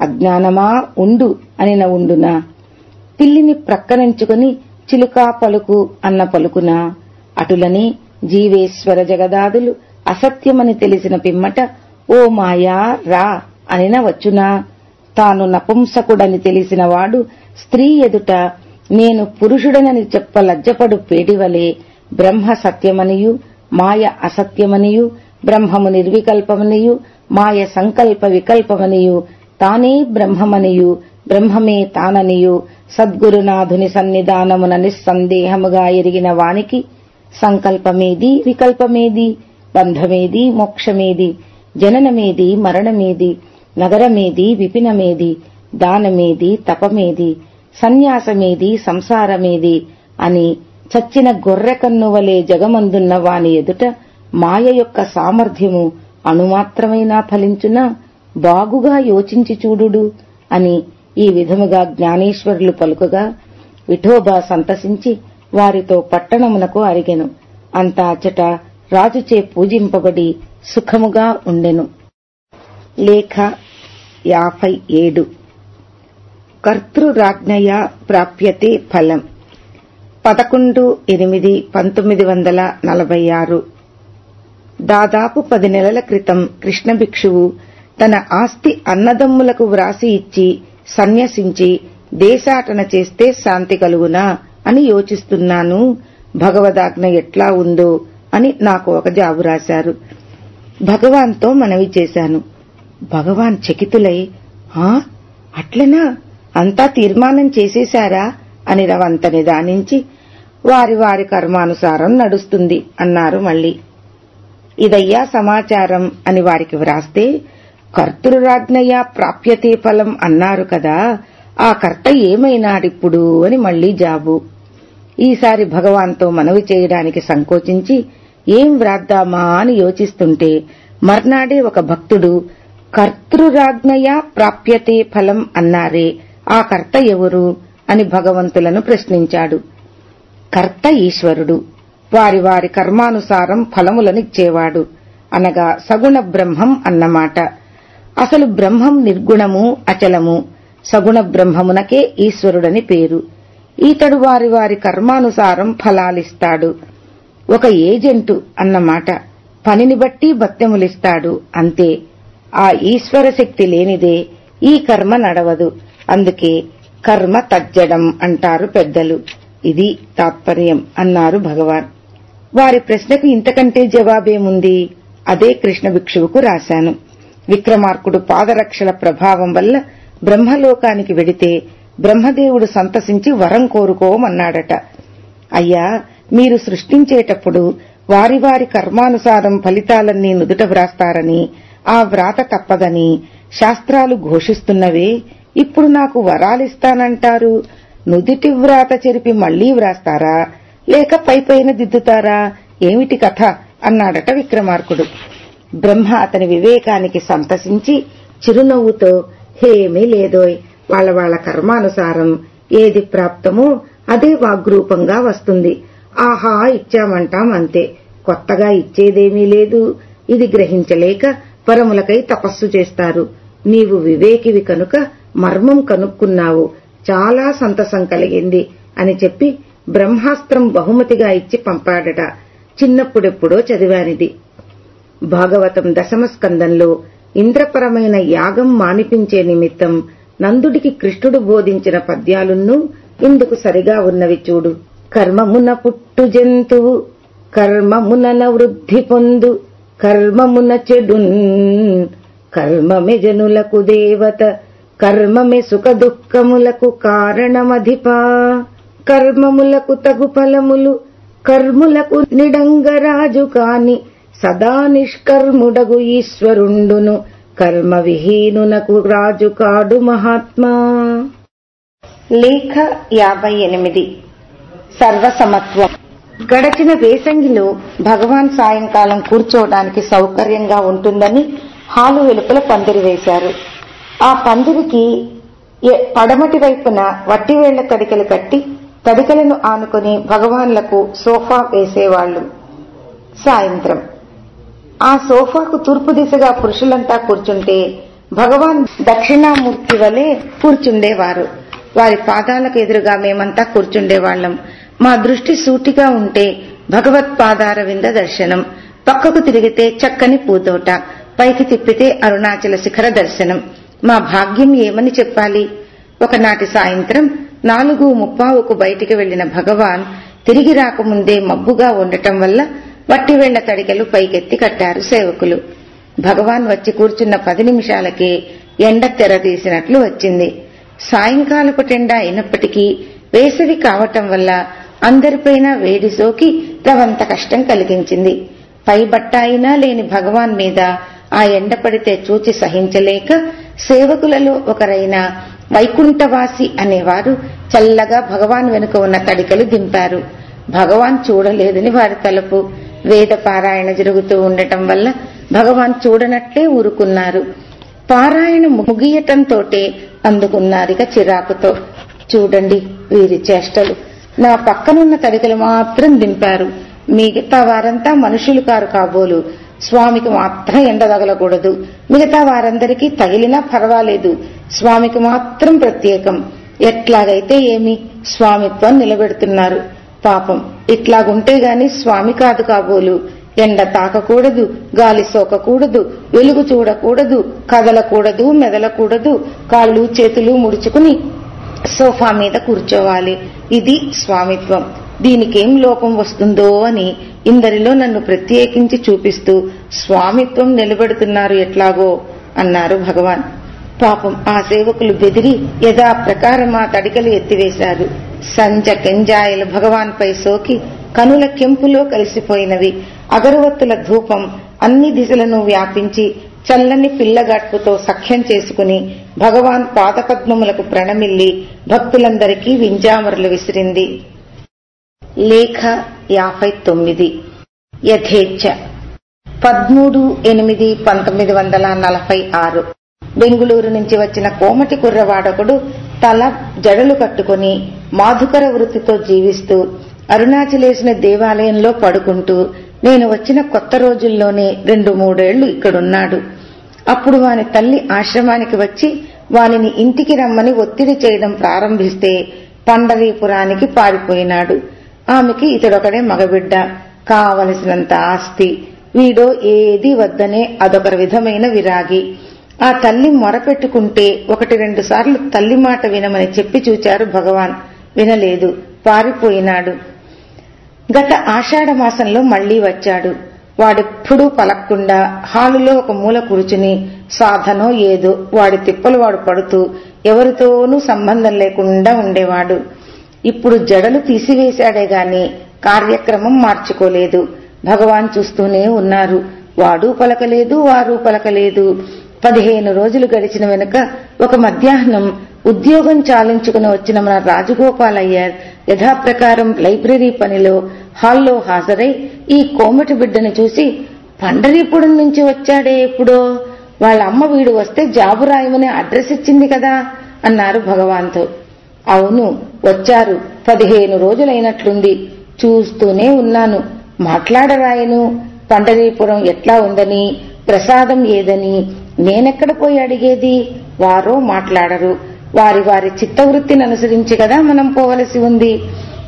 అజ్ఞానమా ఉండు అనిన ఉండునా? పిల్లిని ప్రక్కనంచుకుని చిలుకా పలుకు అన్న పలుకునా అటులని జీవేశ్వర జగదాదులు అసత్యమని తెలిసిన పిమ్మట ఓ మాయా రా అనిన వచ్చునా తాను నపుంసకుడని తెలిసినవాడు స్త్రీ ఎదుట నేను పురుషుడనని చెప్ప లజ్జపడు పేడివలే బ్రహ్మ సత్యమనియు మాయ అసత్యమనియు బ్రహ్మము నిర్వికల్పమనియు మాయ సంకల్ప వికల్పమనియు తానే బ్రహ్మమనియు బ్రహ్మమే తాననియు సద్గురునాథుని సన్నిధానమున నిస్సందేహముగా ఎరిగిన వానికి సంకల్పమేది వికల్పమేది బంధమేది మోక్షమేది జననమేది మరణమేది నగరమేది విపినమేది దానమేది తపమేది సన్యాసమేది సంసారమేది అని చచ్చిన గొర్రె కన్నువలే జగమందున్న వాని ఎదుట మాయ యొక్క సామర్థ్యము అణుమాత్రమైనా ఫలించునా బాగుగా యోచించి చూడుడు అని ఈ విధముగా జ్ఞానేశ్వరులు పలుకగా విఠోబా సంతసించి వారితో పట్టణమునకు అరిగెను. అంత అచట రాజుచే పూజింపబడి సుఖముగా ఉండెను. లేఖ యాభై ఏడు. కర్తృరాజ్ఞయ ప్రాప్యతే ఫలం. పదకొండు ఎనిమిది పంతొమ్మిది వందల నలభై ఆరు. దాదాపు పది నెలల క్రితం కృష్ణభిక్షువు తన ఆస్తి అన్నదమ్ములకు వ్రాసి ఇచ్చి సన్యసించి దేశాటన చేస్తే శాంతి కలుగునా అని యోచిస్తున్నాను. భగవదాజ్ఞ ఎట్లా ఉందో అని నాకు ఒక జాబు రాశారు. భగవాన్తో మనవి చేశాను. భగవాన్ చకితులై "ఆ, అట్లనా? అంతా తీర్మానం చేసేశారా? అని రవంత నిదానించి వారి వారి కర్మానుసారం నడుస్తుంది అన్నారు మళ్ళీ. ఇదయ్యా సమాచారం అని వారికి వ్రాస్తే కర్తృరాజ్ఞయా ప్రాప్యతే ఫలం అన్నారు కదా ఆ కర్త ఏమైనాడిప్పుడు అని మళ్ళీ జాబు. ఈసారి భగవాన్తో మనవి చేయడానికి సంకోచించి ఏం వ్రాద్దామా అని యోచిస్తుంటే మర్నాడే ఒక భక్తుడు కర్తృరాజ్ఞయ ప్రాప్యతే ఫలం అన్నారే ఆ కర్త ఎవరు అని భగవంతులను ప్రశ్నించాడు. కర్త ఈశ్వరుడు వారి వారి కర్మానుసారం ఫలములనిచ్చేవాడు అనగా సగుణ బ్రహ్మం అన్నమాట. అసలు బ్రహ్మం నిర్గుణము అచలము. సగుణ బ్రహ్మమునకే ఈశ్వరుడని పేరు. ఈతడు వారి వారి కర్మానుసారం ఫలాలిస్తాడు. ఒక ఏజెంటు అన్నమాట. పనిని బట్టి భత్యములిస్తాడు అంతే. ఆ ఈశ్వర శక్తి లేనిదే ఈ కర్మ నడవదు. అందుకే కర్మ తజ్జడం అంటారు పెద్దలు. ఇది తాత్పర్యం అన్నారు భగవాన్. వారి ప్రశ్నకు ఇంతకంటే జవాబేముంది? అదే కృష్ణ భిక్షువుకు రాశాను. విక్రమార్కుడు పాదరక్షల ప్రభావం వల్ల బ్రహ్మలోకానికి వెడితే బ్రహ్మదేవుడు సంతసించి వరం కోరుకోమన్నాడట. అయ్యా మీరు సృష్టించేటప్పుడు వారి వారి కర్మానుసారం ఫలితాలన్నీ నుదుట వ్రాస్తారని ఆ వ్రాత తప్పదని శాస్త్రాలు ఘోషిస్తున్నవే ఇప్పుడు నాకు వరాలిస్తానంటారు. నుదిటి వ్రాత చెరిపి మళ్ళీ వ్రాస్తారా? లేక పైపైన దిద్దుతారా? ఏమిటి కథ? అన్నాడట విక్రమార్కుడు. బ్రహ్మ అతని వివేకానికి సంతసించి చిరునవ్వుతో హేమీ లేదోయ్ వాళ్ళ వాళ్ళ కర్మానుసారం ఏది ప్రాప్తమో అదే వాగ్రూపంగా వస్తుంది. ఆహా ఇచ్చామంటాం అంతే. కొత్తగా ఇచ్చేదేమీ లేదు. ఇది గ్రహించలేక పరములకై తపస్సు చేస్తారు. నీవు వివేకివి కనుక మర్మం కనుక్కున్నావు. చాలా సంతసం కలిగింది అని చెప్పి బ్రహ్మాస్త్రం బహుమతిగా ఇచ్చి పంపాడట. చిన్నప్పుడెప్పుడో చదివానిది. భాగవతం దశమ స్కందంలో ఇంద్రపరమైన యాగం మానిపించే నిమిత్తం నందుడికి కృష్ణుడు బోధించిన పద్యాలున్నూ ఇందుకు సరిగా ఉన్నవి చూడు. కర్మమున పుట్టు జంతువు కర్మమున వృద్ధి పొందు కర్మమున చెడున్ కర్మమే జనులకు దేవత కర్మమే సుఖ దుఃఖములకు కారణమధిపా కర్మములకు తగు ఫలములు కర్ములకు నిడంగరాజు కాని సదా నిష్కర్ముడగు ఈశ్వరుండును కర్మ విహీనునకు రాజు కాడు మహాత్మా. లేఖ యాభై ఎనిమిది. సర్వసమత్వం. గడచిన వేసంగిలో భగవాన్ సాయంకాలం కూర్చోవడానికి సౌకర్యంగా ఉంటుందని హాలు వెలుపల పందిరి వేశారు. ఆ పందిరికి పడమటి వైపున వట్టివేళ్ళ తడికలు కట్టి తడికలను ఆనుకుని భగవాన్లకు సోఫా వేసేవాళ్ళు సాయంత్రం. ఆ సోఫాకు తూర్పు దిశగా పురుషులంతా కూర్చుంటే భగవాన్ దక్షిణామూర్తి వలె కూర్చుండేవారు. వారి పాదాలకు ఎదురుగా మేమంతా కూర్చుండేవాళ్ళం మా దృష్టి సూటిగా ఉంటే భగవత్ పాదార వింద దర్శనం. పక్కకు తిరిగితే చక్కని పూతోట. పైకి తిప్పితే అరుణాచల శిఖర దర్శనం. మా భాగ్యం ఏమని చెప్పాలి? ఒకనాటి సాయంత్రం నాలుగు ముప్పావుకు బయటికి వెళ్ళిన భగవాన్ తిరిగి రాకముందే మబ్బుగా ఉండటం వల్ల వట్టి వట్టివేళ్ళ తడికలు పైకెత్తి కట్టారు సేవకులు. భగవాన్ వచ్చి కూర్చున్న పది నిమిషాలకే ఎండ తెరదీసినట్లు వచ్చింది. సాయంకాలపు టెండ అయినప్పటికీ వేసవి కావటం వల్ల అందరిపైన వేడి సోకి రవంత కష్టం కలిగించింది. పై బట్టాయినా లేని భగవాన్ మీద ఆ ఎండ పడితే చూచి సహించలేక సేవకులలో ఒకరైన వైకుంఠవాసి అనేవారు చల్లగా భగవాన్ వెనుక ఉన్న తడికలు దింపారు. భగవాన్ చూడలేదని వారి తలుపు. వేద పారాయణ జరుగుతూ ఉండటం వల్ల భగవాన్ చూడనట్లే ఊరుకున్నారు. పారాయణ ముగియటంతోటే అందుకున్నారిక చిరాకుతో. చూడండి వీరి చేష్టలు. నా పక్కనున్న తడికలు మాత్రం దింపారు. మిగతా వారంతా మనుషులు కారు కాబోలు. స్వామికి మాత్రం ఎండ తగలకూడదు. మిగతా వారందరికీ తగిలినా పర్వాలేదు. స్వామికి మాత్రం ప్రత్యేకం. ఎట్లాగైతే ఏమి స్వామిత్వం నిలబెడుతున్నారు. పాపం. ఇట్లాగుంటే గాని స్వామి కాదు కాబోలు. ఎండ తాకకూడదు గాలి సోకకూడదు వెలుగు చూడకూడదు కదలకూడదు మెదలకూడదు కాళ్ళు చేతులు ముడుచుకుని సోఫా మీద కూర్చోవాలి. ఇది స్వామిత్వం. దీనికేం లోపం వస్తుందో అని ఇందరిలో నన్ను ప్రత్యేకించి చూపిస్తూ స్వామిత్వం నిలబెడుతున్నారు ఎట్లాగో అన్నారు భగవాన్. పాపం ఆ సేవకులు బెదిరి యథా ప్రకారం ఆ తడికలు ఎత్తివేశారు. సంజ కెంజాయలు భగవాన్పై సోకి కనుల కెంపులో కలిసిపోయినవి. అగరవత్తుల ధూపం అన్ని దిశలను వ్యాపించి చల్లని పిల్లగాట్పుతో సఖ్యం చేసుకుని భగవాన్ పాదపద్మములకు ప్రణమిల్లి భక్తులందరికీ వింజామరులు విసిరింది. లేఖ యాభై తొమ్మిది. యథేచ్ఛ. పద్మూడు ఎనిమిది పంతొమ్మిది వందల నలభై ఆరు. బెంగుళూరు నుంచి వచ్చిన కోమటి కుర్రవాడొకడు తల జడలు కట్టుకుని మాధుకర వృత్తితో జీవిస్తూ అరుణాచలేసిన దేవాలయంలో పడుకుంటూ నేను వచ్చిన కొత్త రోజుల్లోనే రెండు మూడేళ్ళు ఇక్కడున్నాడు. అప్పుడు వాని తల్లి ఆశ్రమానికి వచ్చి వానిని ఇంటికి రమ్మని ఒత్తిడి చేయడం ప్రారంభిస్తే పండరీపురానికి పారిపోయినాడు. ఆమెకి ఇతడొకడే మగబిడ్డ. కావలసినంత ఆస్తి. వీడో ఏది వద్దనే అదొక విధమైన విరాగి. ఆ తల్లి మొరపెట్టుకుంటే ఒకటి రెండు సార్లు తల్లి మాట వినమని చెప్పి చూచారు భగవాన్. వినలేదు. పారిపోయినాడు. గత ఆషాఢ మాసంలో మళ్ళీ వచ్చాడు. వాడెప్పుడూ పలక్కుండా హాలులో ఒక మూల కూర్చుని సాధనో ఏదో వాడి తిప్పలు వాడు పడుతూ ఎవరితోనూ సంబంధం లేకుండా ఉండేవాడు. ఇప్పుడు జడలు తీసివేశాడే గాని కార్యక్రమం మార్చుకోలేదు. భగవాన్ చూస్తూనే ఉన్నారు. వాడు పలకలేదు వారు పలకలేదు. పదిహేను రోజులు గడిచిన వెనుక ఒక మధ్యాహ్నం ఉద్యోగం చాలించుకుని వచ్చిన మన రాజగోపాలయ్యర్ యథాప్రకారం లైబ్రరీ పనిలో హాల్లో హాజరై ఈ కోమటి బిడ్డను చూసి పండరీపురం నుంచి వచ్చాడే ఎప్పుడో? వాళ్ళ అమ్మ వీడు వస్తే జాబు రాయమని అడ్రస్ ఇచ్చింది కదా? అన్నారు భగవాన్తో. అవును వచ్చారు. పదిహేను రోజులైనట్లుంది. చూస్తూనే ఉన్నాను. మాట్లాడరాయను. పండరీపురం ఎట్లా ఉందని? ప్రసాదం ఏదని? నేనెక్కడ పోయి అడిగేది? వారో మాట్లాడరు. వారి వారి చిత్తవృత్తిని అనుసరించి కదా మనం పోవలసి ఉంది.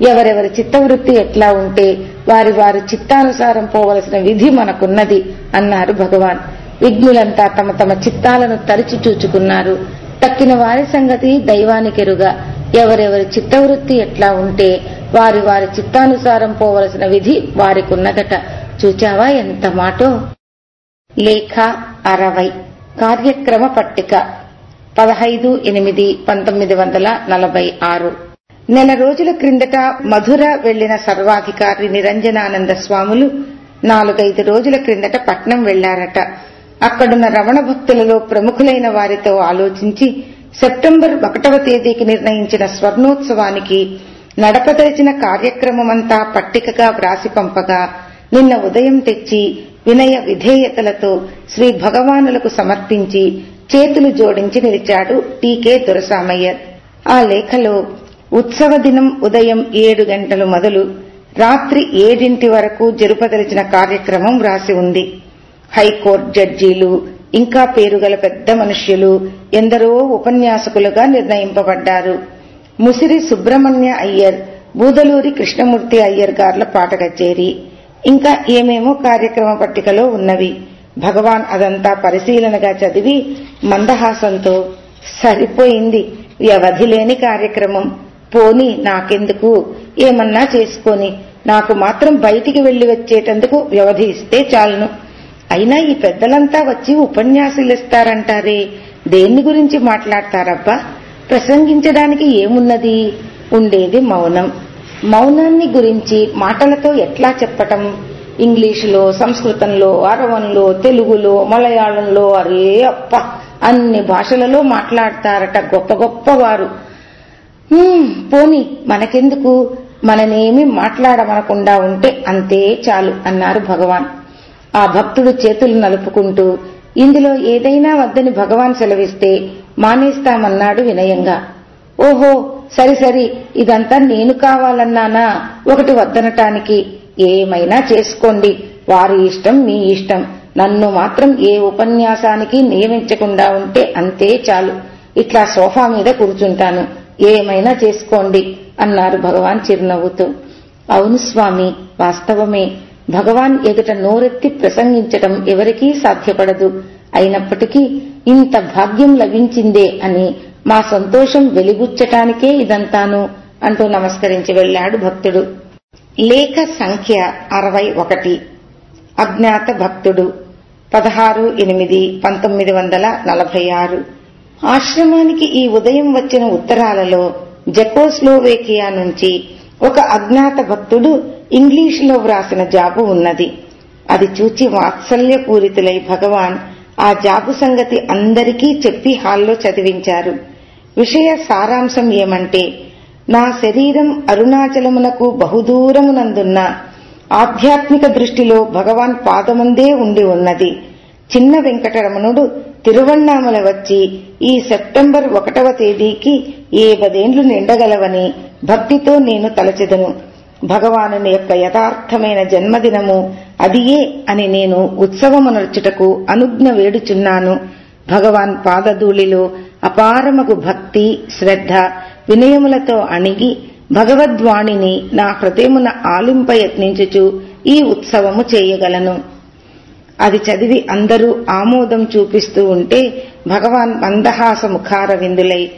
ఎవరెవరి చిత్తవృత్తి ఎట్లా ఉంటే వారి వారి చిత్తానుసారం పోవలసిన విధి మనకున్నది అన్నారు భగవాన్. విఘ్నులంతా తమ తమ చిత్తాలను తరిచి చూచుకున్నారు. తక్కిన వారి సంగతి దైవానికెరుగా. ఎవరెవరి చిత్తవృత్తి ఎట్లా ఉంటే వారి వారి చిత్తానుసారం పోవలసిన విధి వారికున్నదట. చూచావా ఎంత మాటో? లేఖ అరవై. కార్యక్రమ పట్టిక పదహైదు ఎనిమిది పంతొమ్మిది వందల నలభై ఆరు. నెల రోజుల క్రిందట మధుర వెళ్ళిన సర్వాధికారి నిరంజనానంద స్వాములు నాలుగైదు రోజుల క్రిందట పట్నం వెళ్ళారట. అక్కడున్న రమణ భక్తులలో ప్రముఖులైన వారితో ఆలోచించి సెప్టెంబర్ ఒకటవ తేదీకి నిర్ణయించిన స్వర్ణోత్సవానికి నడపదలిచిన కార్యక్రమమంతా పట్టికగా వ్రాసి పంపగా నిన్న ఉదయం తెచ్చి వినయ విధేయతలతో శ్రీ భగవానులకు సమర్పించి చేతులు జోడించి నిలిచాడు టీకే దొరసామయ్యర్ ఆ లేఖలో ఉత్సవ దినం ఉదయం ఏడు గంటలు మొదలు రాత్రి ఏడింటి వరకు జరుపదలిచిన కార్యక్రమం వ్రాసి ఉంది. హైకోర్టు జడ్జీలు ఇంకా పేరుగల పెద్ద మనుష్యులు ఎందరో ఉపన్యాసకులుగా నిర్ణయింపబడ్డారు. ముసిరి సుబ్రహ్మణ్య అయ్యర్ బూదలూరి కృష్ణమూర్తి అయ్యర్ గార్ల పాట కచేరి ఇంకా ఏమేమో కార్యక్రమ పట్టికలో ఉన్నవి. భగవాన్ అదంతా పరిశీలనగా చదివి మందహాసంతో సరిపోయింది వ్యవధి లేని కార్యక్రమం. పోని నాకెందుకు? ఏమన్నా చేసుకొని నాకు మాత్రం బయటికి వెళ్ళి వచ్చేటందుకు వ్యవధి ఇస్తే చాలును. అయినా ఈ పెద్దలంతా వచ్చి ఉపన్యాసులిస్తారంటారే దేన్ని గురించి మాట్లాడతారబ్బా? ప్రసంగించడానికి ఏమున్నది? ఉండేది మౌనం. మౌనాన్ని గురించి మాటలతో ఎట్లా చెప్పటం? ఇంగ్లీషులో సంస్కృతంలో అరవంలో తెలుగులో మలయాళంలో అరే అప్ప అన్ని భాషలలో మాట్లాడతారట గొప్ప గొప్ప వారు. పోని మనకెందుకు? మననేమి మాట్లాడమనకుండా ఉంటే అంతే చాలు అన్నారు భగవాన్. ఆ భక్తుడు చేతులు నలుపుకుంటూ ఇందులో ఏదైనా వద్దని భగవాన్ సెలవిస్తే మానేస్తామన్నాడు వినయంగా. ఓహో సరి సరి ఇదంతా నేను కావాలన్నానా? ఒకటి వద్దనటానికి ఏమైనా చేసుకోండి. వారి ఇష్టం మీ ఇష్టం. నన్ను మాత్రం ఏ ఉపన్యాసానికి నియమించకుండా ఉంటే అంతే చాలు. ఇట్లా సోఫా మీద కూర్చుంటాను. ఏమైనా చేసుకోండి అన్నారు భగవాన్ చిరునవ్వుతూ. అవును స్వామి వాస్తవమే. భగవాన్ ఎదుట నోరెత్తి ప్రసంగించటం ఎవరికీ సాధ్యపడదు. అయినప్పటికీ ఇంత భాగ్యం లభించిందే అని మా సంతోషం వెలిగుచ్చటానికే ఇదంతాను అంటూ నమస్కరించి వెళ్ళాడు భక్తుడు. లేఖ సంఖ్య అరవై ఒకటి. అజ్ఞాత భక్తుడు. పదహారు ఎనిమిది పంతొమ్మిది వందల నలభై ఆరు. ఆశ్రమానికి ఈ ఉదయం వచ్చిన ఉత్తరాలలో జకోస్లోవేకియా నుంచి ఒక అజ్ఞాత భక్తుడు ఇంగ్లీషులో వ్రాసిన జాబు ఉన్నది. అది చూచి వాత్సల్యపూరితులై భగవాన్ ఆ జాబు సంగతి అందరికీ చెప్పి హాల్లో చదివించారు. విషయ సారాంశం ఏమంటే నా శరీరం అరుణాచలమునకు బహుదూరమునందున్న ఆధ్యాత్మిక దృష్టిలో భగవాన్ పాదమందే ఉండి ఉన్నది. చిన్న వెంకటరమణుడు తిరువన్నామల వచ్చి ఈ సెప్టెంబర్ ఒకటవ తేదీకి ఏ పదేండ్లు నిండగలవని భక్తితో నేను తలచెదను. భగవానుని యొక్క యథార్థమైన జన్మదినము అదియే అని నేను ఉత్సవమునర్చుటకు అనుజ్ఞ వేడుచున్నాను. భగవాన్ పాదధూళిలో అపారముకు భక్తి శ్రద్ధ వినయములతో అణిగి భగవద్వాణిని నా హృదయమున ఆలింప యత్నించుచు ఈ ఉత్సవము చేయగలను. అది చదివి అందరూ ఆమోదం చూపిస్తూ ఉంటే భగవాన్ మందహాస ముఖార విందులై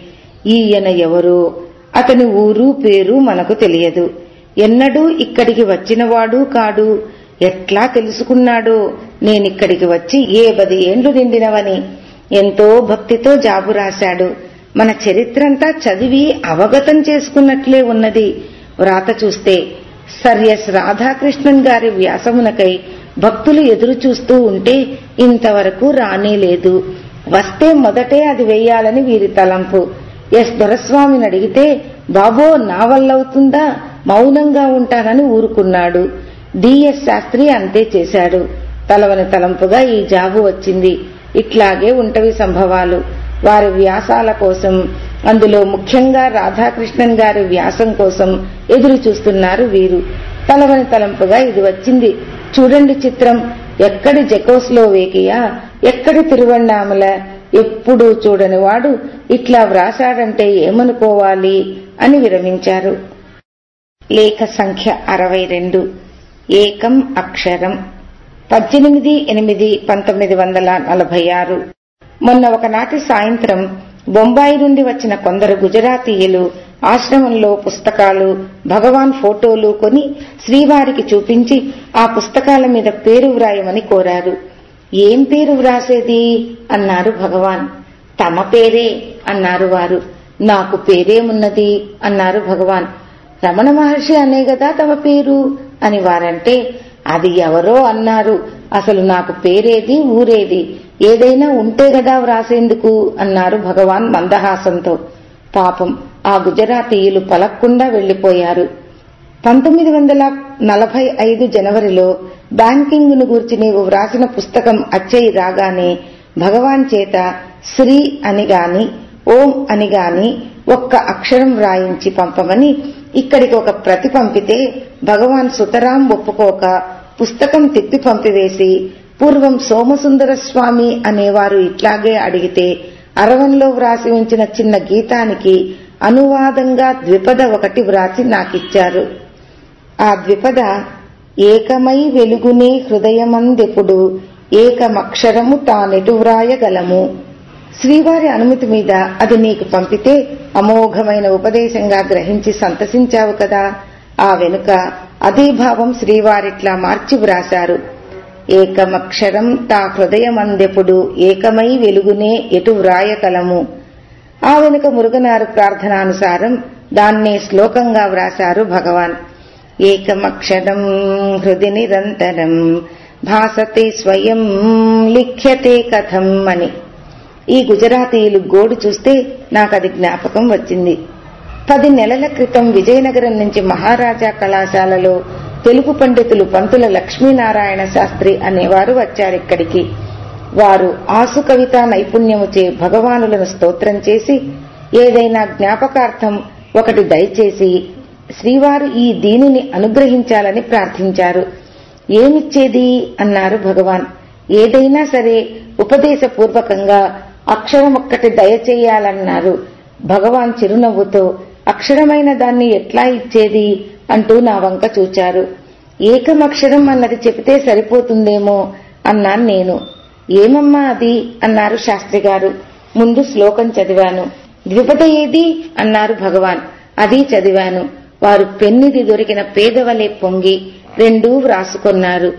ఈయన ఎవరో? అతని ఊరు పేరు మనకు తెలియదు. ఎన్నడూ ఇక్కడికి వచ్చినవాడు కాడు. ఎట్లా తెలుసుకున్నాడో? నేనిక్కడికి వచ్చి ఏ పది ఏండ్లు నిండినవని? ఎంతో భక్తితో జాబు రాశాడు. మన చరిత్రంతా చదివి అవగతం చేసుకున్నట్లే ఉన్నది. వ్రాత చూస్తే సర్యస్ రాధాకృష్ణన్ గారి వ్యాసమునకై భక్తులు ఎదురు చూస్తూ ఉంటే ఇంతవరకు రానేలేదు వస్తే మొదటే అది వెయ్యాలని వీరి తలంపు. ఎస్ దొరస్వామిని అడిగితే బాబో నా వల్లవుతుందా? మౌనంగా ఉంటానని ఊరుకున్నాడు. డిఎస్ శాస్త్రి అంతే చేశాడు. తలవని తలంపుగా ఈ జాబు వచ్చింది. ఇట్లాగే ఉంటవి సంభవాలు. వారి వ్యాసాల కోసం అందులో ముఖ్యంగా రాధాకృష్ణన్ గారి వ్యాసం కోసం ఎదురు చూస్తున్నారు వీరు. తలవని తలంపుగా ఇది వచ్చింది. చూడండి చిత్రం. ఎక్కడి జకోస్లోవేకియా ఎక్కడి తిరువణ్ణామల? ఎప్పుడూ చూడని వాడు ఇట్లా వ్రాసాడంటే ఏమనుకోవాలి? అని విరమించారు. లేఖ సంఖ్య అరవై రెండు. ఏకం అక్షరం. పద్దెనిమిది ఎనిమిది పంతొమ్మిది వందల నలభై ఆరు మొన్న ఒకనాటి సాయంత్రం బొంబాయి నుండి వచ్చిన కొందరు గుజరాతీయులు ఆశ్రమంలో పుస్తకాలు భగవాన్ ఫోటోలు కొని శ్రీవారికి చూపించి ఆ పుస్తకాల మీద పేరు వ్రాయమని కోరారు. ఏం పేరు వ్రాసేది? అన్నారు భగవాన్. తమ పేరే అన్నారు వారు. నాకు పేరేమున్నది అన్నారు భగవాన్. రమణ మహర్షి అనే గదా తమ పేరు అని వారంటే అది ఎవరో అన్నారు. అసలు నాకు పేరేది ఊరేది. ఏదైనా ఉంటే గదా వ్రాసేందుకు అన్నారు భగవాన్ మందహాసంతో. పాపం ఆ గుజరాతీయులు పలక్కుండా వెళ్ళిపోయారు పంతొమ్మిది వందల నలభై ఐదు జనవరిలో బ్యాంకింగ్ను గూర్చి నీవు వ్రాసిన పుస్తకం అచ్చయి రాగానే భగవాన్ చేత శ్రీ అని గాని ఓం అని గాని ఒక్క అక్షరం వ్రాయించి పంపమని ఇక్కడికి ఒక ప్రతి పంపితే భగవాన్ సుతరాం ఒప్పుకోక పుస్తకం తిప్పి పంపివేసి పూర్వం సోమసుందర స్వామి అనేవారు ఇట్లాగే అడిగితే అరవంలో వ్రాసి ఉంచిన చిన్న గీతానికి అనువాదంగా ద్విపద ఒకటి వ్రాసి నాకిచ్చారు. ఆ ద్విపద ఏకమై వెలుగునే హృదయమందెప్పుడు ఏకమక్షరము తానెటు వ్రాయగలము. శ్రీవారి అనుమతి మీద అది నీకు పంపితే అమోఘమైన ఉపదేశంగా గ్రహించి సంతసించావు కదా ఆ వెనుక అదీభావం శ్రీవారిట్లా మార్చి వ్రాశారు. ఏకమక్షరం తా హృదయమందెప్పుడు ఏకమై వెలుగునే ఎటు వ్రాయకలము ఆ వెనుక మురుగనారు ప్రార్థనానుసారం దాన్నే శ్లోకంగా వ్రాశారు భగవాన్. ఏకమక్షరం హృది నిరంతరం భాసతే స్వయం లిఖ్యతే కథం అని. ఈ గుజరాతీయులు గోడు చూస్తే నాకది జ్ఞాపకం వచ్చింది. పది నెలల క్రితం విజయనగరం నుంచి మహారాజా కళాశాలలో తెలుగు పండితులు పంతుల లక్ష్మీనారాయణ శాస్త్రి అనేవారు వచ్చారిక్కడికి వారు ఆసు కవిత నైపుణ్యముచే భగవానులను స్తోత్రం చేసి ఏదైనా జ్ఞాపకార్థం ఒకటి దయచేసి శ్రీవారు ఈ దీనిని అనుగ్రహించాలని ప్రార్థించారు. ఏమిచ్చేది? అన్నారు భగవాన్. ఏదైనా సరే ఉపదేశపూర్వకంగా అక్షరమొక్కటి దయచేయాలన్నారు. భగవాన్ చిరునవ్వుతో అక్షరమైన దాన్ని ఎట్లా ఇచ్చేది అంటూ నా వంక చూచారు. ఏకమక్షరం అన్నది చెబితే సరిపోతుందేమో అన్నాను నేను. ఏమమ్మా అది? అన్నారు శాస్త్రి గారు ముందు శ్లోకం చదివాను. ద్విపద ఏది? అన్నారు భగవాన్. అది చదివాను. వారు పెన్నిది దొరికిన పేదవలే పొంగి రెండూ వ్రాసుకొన్నారు.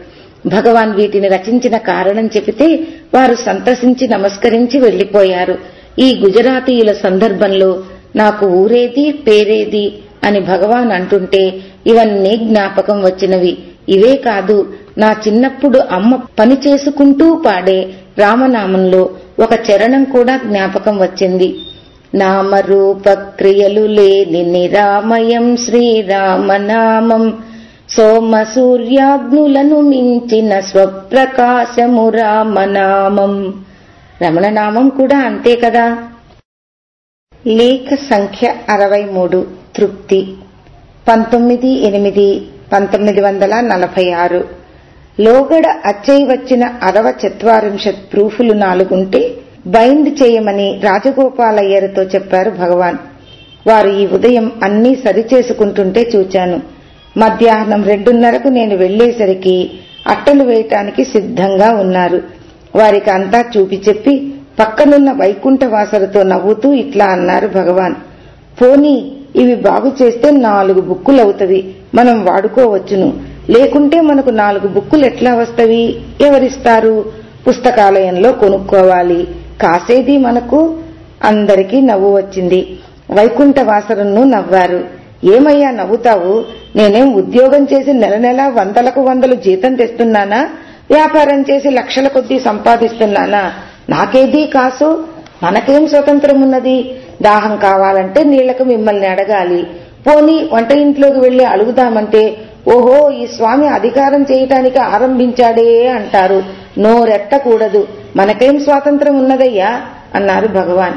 భగవాన్ వీటిని రచించిన కారణం చెబితే వారు సంతసించి నమస్కరించి వెళ్ళిపోయారు ఈ గుజరాతీయుల సందర్భంలో నాకు ఊరేది పేరేది అని భగవాన్ అంటుంటే ఇవన్నీ జ్ఞాపకం వచ్చినవి. ఇవే కాదు నా చిన్నప్పుడు అమ్మ పని చేసుకుంటూ పాడే రామనామంలో ఒక చరణం కూడా జ్ఞాపకం వచ్చింది. నామరూపక్రియలు లేని నిరామయం శ్రీరామనామం. సోమ సూర్యాగ్నులను మించిన స్వప్రకాశము రామనామం. రమణనామం కూడా అంతే కదా? లేఖ సంఖ్య అరవై మూడు తృప్తి. పంతొమ్మిది ఎనిమిది పంతొమ్మిది వందల నలభై ఆరు. లోగడ అచ్చయి వచ్చిన అరవ చత్వారింశత్ ప్రూఫులు నాలుగుంటే బైండ్ చేయమని రాజగోపాలయ్యర్తో చెప్పారు భగవాన్. వారు ఈ ఉదయం అన్నీ సరిచేసుకుంటుంటే చూచాను. మధ్యాహ్నం రెండున్నరకు నేను వెళ్ళేసరికి అట్టలు వేయటానికి సిద్ధంగా ఉన్నారు. వారికి అంతా చూపి చెప్పి పక్కనున్న వైకుంఠ వాసలతో నవ్వుతూ ఇట్లా అన్నారు భగవాన్. పోనీ ఇవి బాగు చేస్తే నాలుగు బుక్కులవుతవి. మనం వాడుకోవచ్చును. లేకుంటే మనకు నాలుగు బుక్కులు ఎట్లా వస్తవి? ఎవరిస్తారు? పుస్తకాలయంలో కొనుక్కోవాలి. కాసేది మనకు అందరికీ నవ్వు వచ్చింది. వైకుంఠ వైకుంఠవాసరను నవ్వారు. ఏమయ్యా నవ్వుతావు? నేనేం ఉద్యోగం చేసి నెల నెలా వందలకు వందలు జీతం తెస్తున్నానా? వ్యాపారం చేసి లక్షల కొద్దీ సంపాదిస్తున్నానా? నాకేదీ కాసు మనకేం స్వతంత్రం ఉన్నది దాహం కావాలంటే నీళ్ళకు మిమ్మల్ని అడగాలి. పోని వంట ఇంట్లోకి వెళ్ళి అడుగుదామంటే ఓహో ఈ స్వామి అధికారం చేయటానికి ఆరంభించాడే అంటారు. నోరెట్టకూడదు మనకేం స్వాతంత్రం ఉన్నదయ్యా అన్నారు భగవాన్.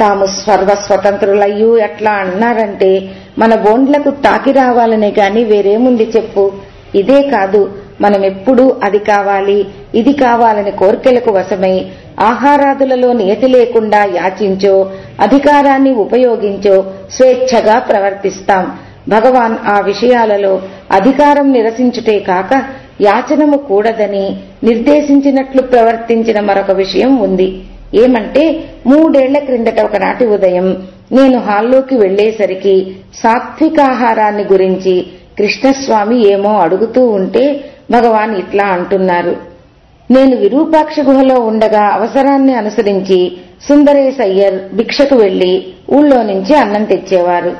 తాము సర్వ స్వతంత్రులయ్యూ ఎట్లా అన్నారంటే మన బోండ్లకు తాకి రావాలనే గాని వేరేముంది చెప్పు. ఇదే కాదు మనమెప్పుడూ అది కావాలి. ఇది కావాలని కోర్కెలకు వశమై ఆహారాదులలో నియతి లేకుండా యాచించో అధికారాన్ని ఉపయోగించో స్వేచ్ఛగా ప్రవర్తిస్తాం. భగవాన్ ఆ విషయాలలో అధికారం నిరసించుటే కాక యాచనము కూడదని నిర్దేశించినట్లు ప్రవర్తించిన మరొక విషయం ఉంది. ఏమంటే మూడేళ్ళ క్రిందట ఒకనాటి ఉదయం నేను హాల్లోకి వెళ్ళేసరికి సాత్వికాహారాన్ని గురించి కృష్ణస్వామి ఏమో అడుగుతూ ఉంటే భగవాన్ ఇట్లా అంటున్నారు. నేను విరూపాక్ష గుహలో ఉండగా అవసరాన్ని అనుసరించి సుందరేశ్ అయ్యర్ భిక్షకు వెళ్ళి ఊళ్ళో నుంచి అన్నం తెచ్చేవారు.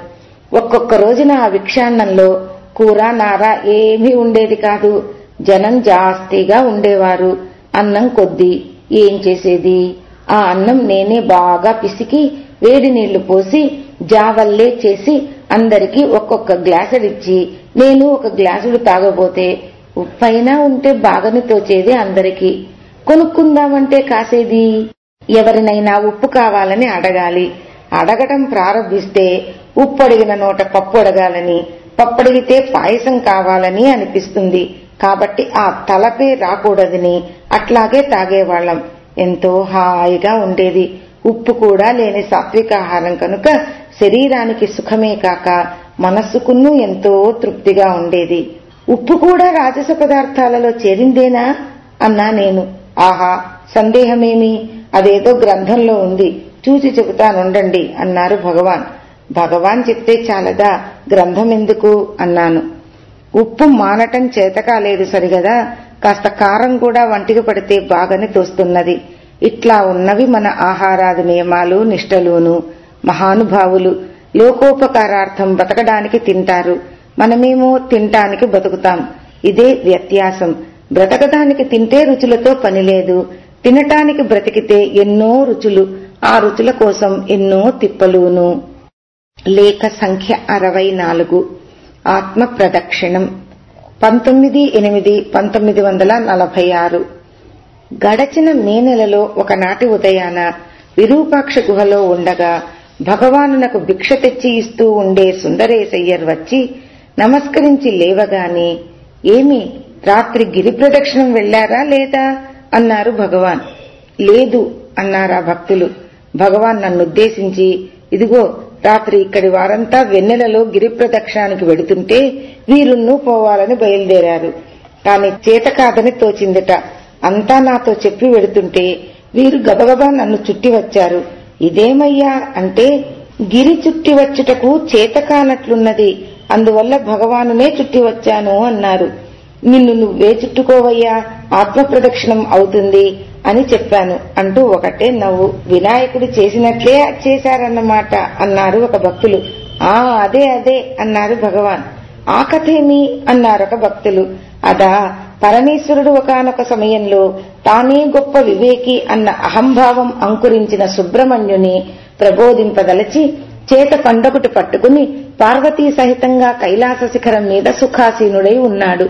ఒక్కొక్క రోజున ఆ భిక్షాన్నంలో కూర నార ఏమీ ఉండేది కాదు. జనం జాస్తిగా ఉండేవారు. అన్నం కొద్ది. ఏం చేసేది? ఆ అన్నం నేనే బాగా పిసికి వేడి నీళ్ళు పోసి జావల్లే చేసి అందరికీ ఒక్కొక్క గ్లాసుడిచ్చి నేను ఒక గ్లాసుడు తాగబోతే పైన ఉంటే బాగని తోచేది అందరికీ. కొనుక్కుందామంటే కాసేది? ఎవరినైనా ఉప్పు కావాలని అడగాలి. అడగటం ప్రారంభిస్తే ఉప్పు అడిగిన నోట పప్పు అడగాలని పప్పడిగితే పాయసం కావాలని అనిపిస్తుంది. కాబట్టి ఆ తలపే రాకూడదని అట్లాగే తాగేవాళ్ళం ఎంతో హాయిగా ఉండేది. ఉప్పు కూడా లేని సాత్వికాహారం కనుక శరీరానికి సుఖమే కాక మనస్సుకును ఎంతో తృప్తిగా ఉండేది. ఉప్పు కూడా రాజస పదార్థాలలో చేరిందేనా? అన్నా నేను. ఆహా సందేహమేమి? అదేదో గ్రంథంలో ఉంది. చూసి చెబుతానుండండి అన్నారు భగవాన్. భగవాన్ చెప్తే చాలదా? గ్రంథం ఎందుకు అన్నాను. ఉప్పు మానటం చేతకాలేదు సరిగదా? కాస్త కారం కూడా వంటికి పడితే బాగని తోస్తున్నది. ఇట్లా ఉన్నవి మన ఆహారాది నియమాలు నిష్టలును మహానుభావులు లోకోపకారార్థం బ్రతకడానికి తింటారు. మనమేమో తినటానికి బతుకుతాం. ఇదే వ్యత్యాసం. బ్రతకటానికి తింటే రుచులతో పనిలేదు తినటానికి బ్రతికితే ఎన్నో రుచులు. ఆ రుచుల కోసం ఎన్నో తిప్పలును. లేఖ సంఖ్య అరవై నాలుగు. ఆత్మ ప్రదక్షిణం. పంతొమ్మిది ఎనిమిది పంతొమ్మిది వందల నలభై ఆరు. గడచిన మే నెలలో ఒకనాటి ఉదయాన విరూపాక్ష గుహలో ఉండగా భగవానునకు భిక్ష తెచ్చి ఇస్తూ ఉండే సుందరేశయ్యర్ వచ్చి నమస్కరించి లేవగానే ఏమి రాత్రి గిరి ప్రదక్షిణం వెళ్ళారా లేదా? అన్నారు భగవాన్. లేదు అన్నారా భక్తులు. భగవాన్ నన్నుద్దేశించి ఇదిగో రాత్రి ఇక్కడి వారంతా వెన్నెలలో గిరి ప్రదక్షిణానికి వెడుతుంటే వీరున్ను పోవాలని బయలుదేరారు. కాని చేత కాదని తోచిందట. అంతా నాతో చెప్పి వెడుతుంటే వీరు గబగబా నన్ను చుట్టి వచ్చారు. ఇదేమయ్యా అంటే గిరి చుట్టి వచ్చుటకు చేత కానట్లున్నది. అందువల్ల భగవానునే చుట్టి వచ్చాను అన్నారు. నిన్ను నువ్వే చుట్టుకోవయ్యా ఆత్మ ప్రదక్షిణం అవుతుంది అని చెప్పాను. అంటూ ఒకటే నవ్వు. వినాయకుడు చేసినట్లే చేశారన్నమాట అన్నారు ఒక భక్తులు. ఆ అదే అదే అన్నారు భగవాన్. ఆ కథేమి? అన్నారొక భక్తులు. అదా పరమేశ్వరుడు ఒకనొక సమయంలో తానే గొప్ప వివేకి అన్న అహంభావం అంకురించిన సుబ్రహ్మణ్యుని ప్రబోధింపదలచి చేత పండొకటి పట్టుకుని పార్వతీ సహితంగా కైలాస శిఖరం మీద సుఖాసీనుడై ఉన్నాడు.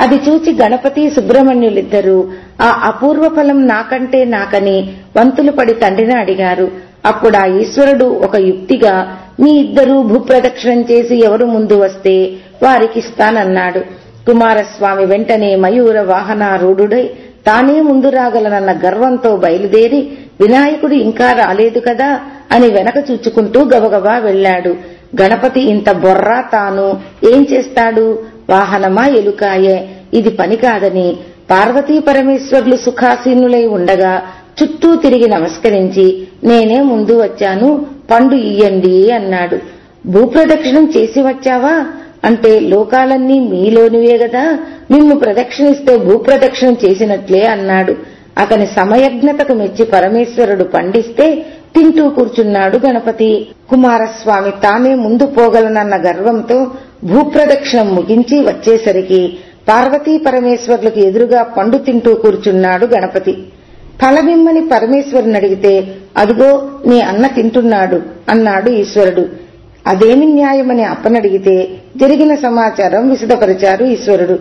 అది చూచి గణపతి సుబ్రహ్మణ్యులిద్దరూ ఆ అపూర్వ ఫలం నాకంటే నాకని వంతులు పడి తండ్రిని అడిగారు. అప్పుడా ఈశ్వరుడు ఒక యుక్తిగా మీ ఇద్దరూ భూప్రదక్షిణం చేసి ఎవరు ముందు వస్తే వారికిస్తానన్నాడు కుమారస్వామి వెంటనే మయూర వాహనారూఢుడై తానే ముందు రాగలనన్న గర్వంతో బయలుదేరి వినాయకుడు ఇంకా రాలేదు కదా అని వెనక చూచుకుంటూ గబగబా వెళ్ళాడు గణపతి ఇంత బొర్రా తాను. ఏం చేస్తాడు? వాహనమా ఎలుకాయే? ఇది పని కాదని. పార్వతీ పరమేశ్వర్లు సుఖాసీనులై ఉండగా చుట్టూ తిరిగి నమస్కరించి నేనే ముందు వచ్చాను పండు ఇయ్యండి అన్నాడు. భూప్రదక్షిణం చేసి వచ్చావా? అంటే లోకాలన్నీ మీలోనివే గదా. మిమ్ము ప్రదక్షిణిస్తే భూప్రదక్షిణం చేసినట్లే అన్నాడు. అతని సమయజ్ఞతకు మెచ్చి పరమేశ్వరుడు పండిస్తే తింటూ కూర్చున్నాడు గణపతి. కుమారస్వామి తానే ముందు పోగలనన్న గర్వంతో భూప్రదక్షిణం ముగించి వచ్చేసరికి పార్వతీ పరమేశ్వర్లకు ఎదురుగా పండు తింటూ కూర్చున్నాడు గణపతి. ఫలమిమ్మని పరమేశ్వరుని అడిగితే అదుగో నీ అన్న తింటున్నాడు అన్నాడు ఈశ్వరుడు. అదేమి న్యాయమని అప్పనడిగితే జరిగిన సమాచారం విశదపరిచారు ఈశ్వరుడు.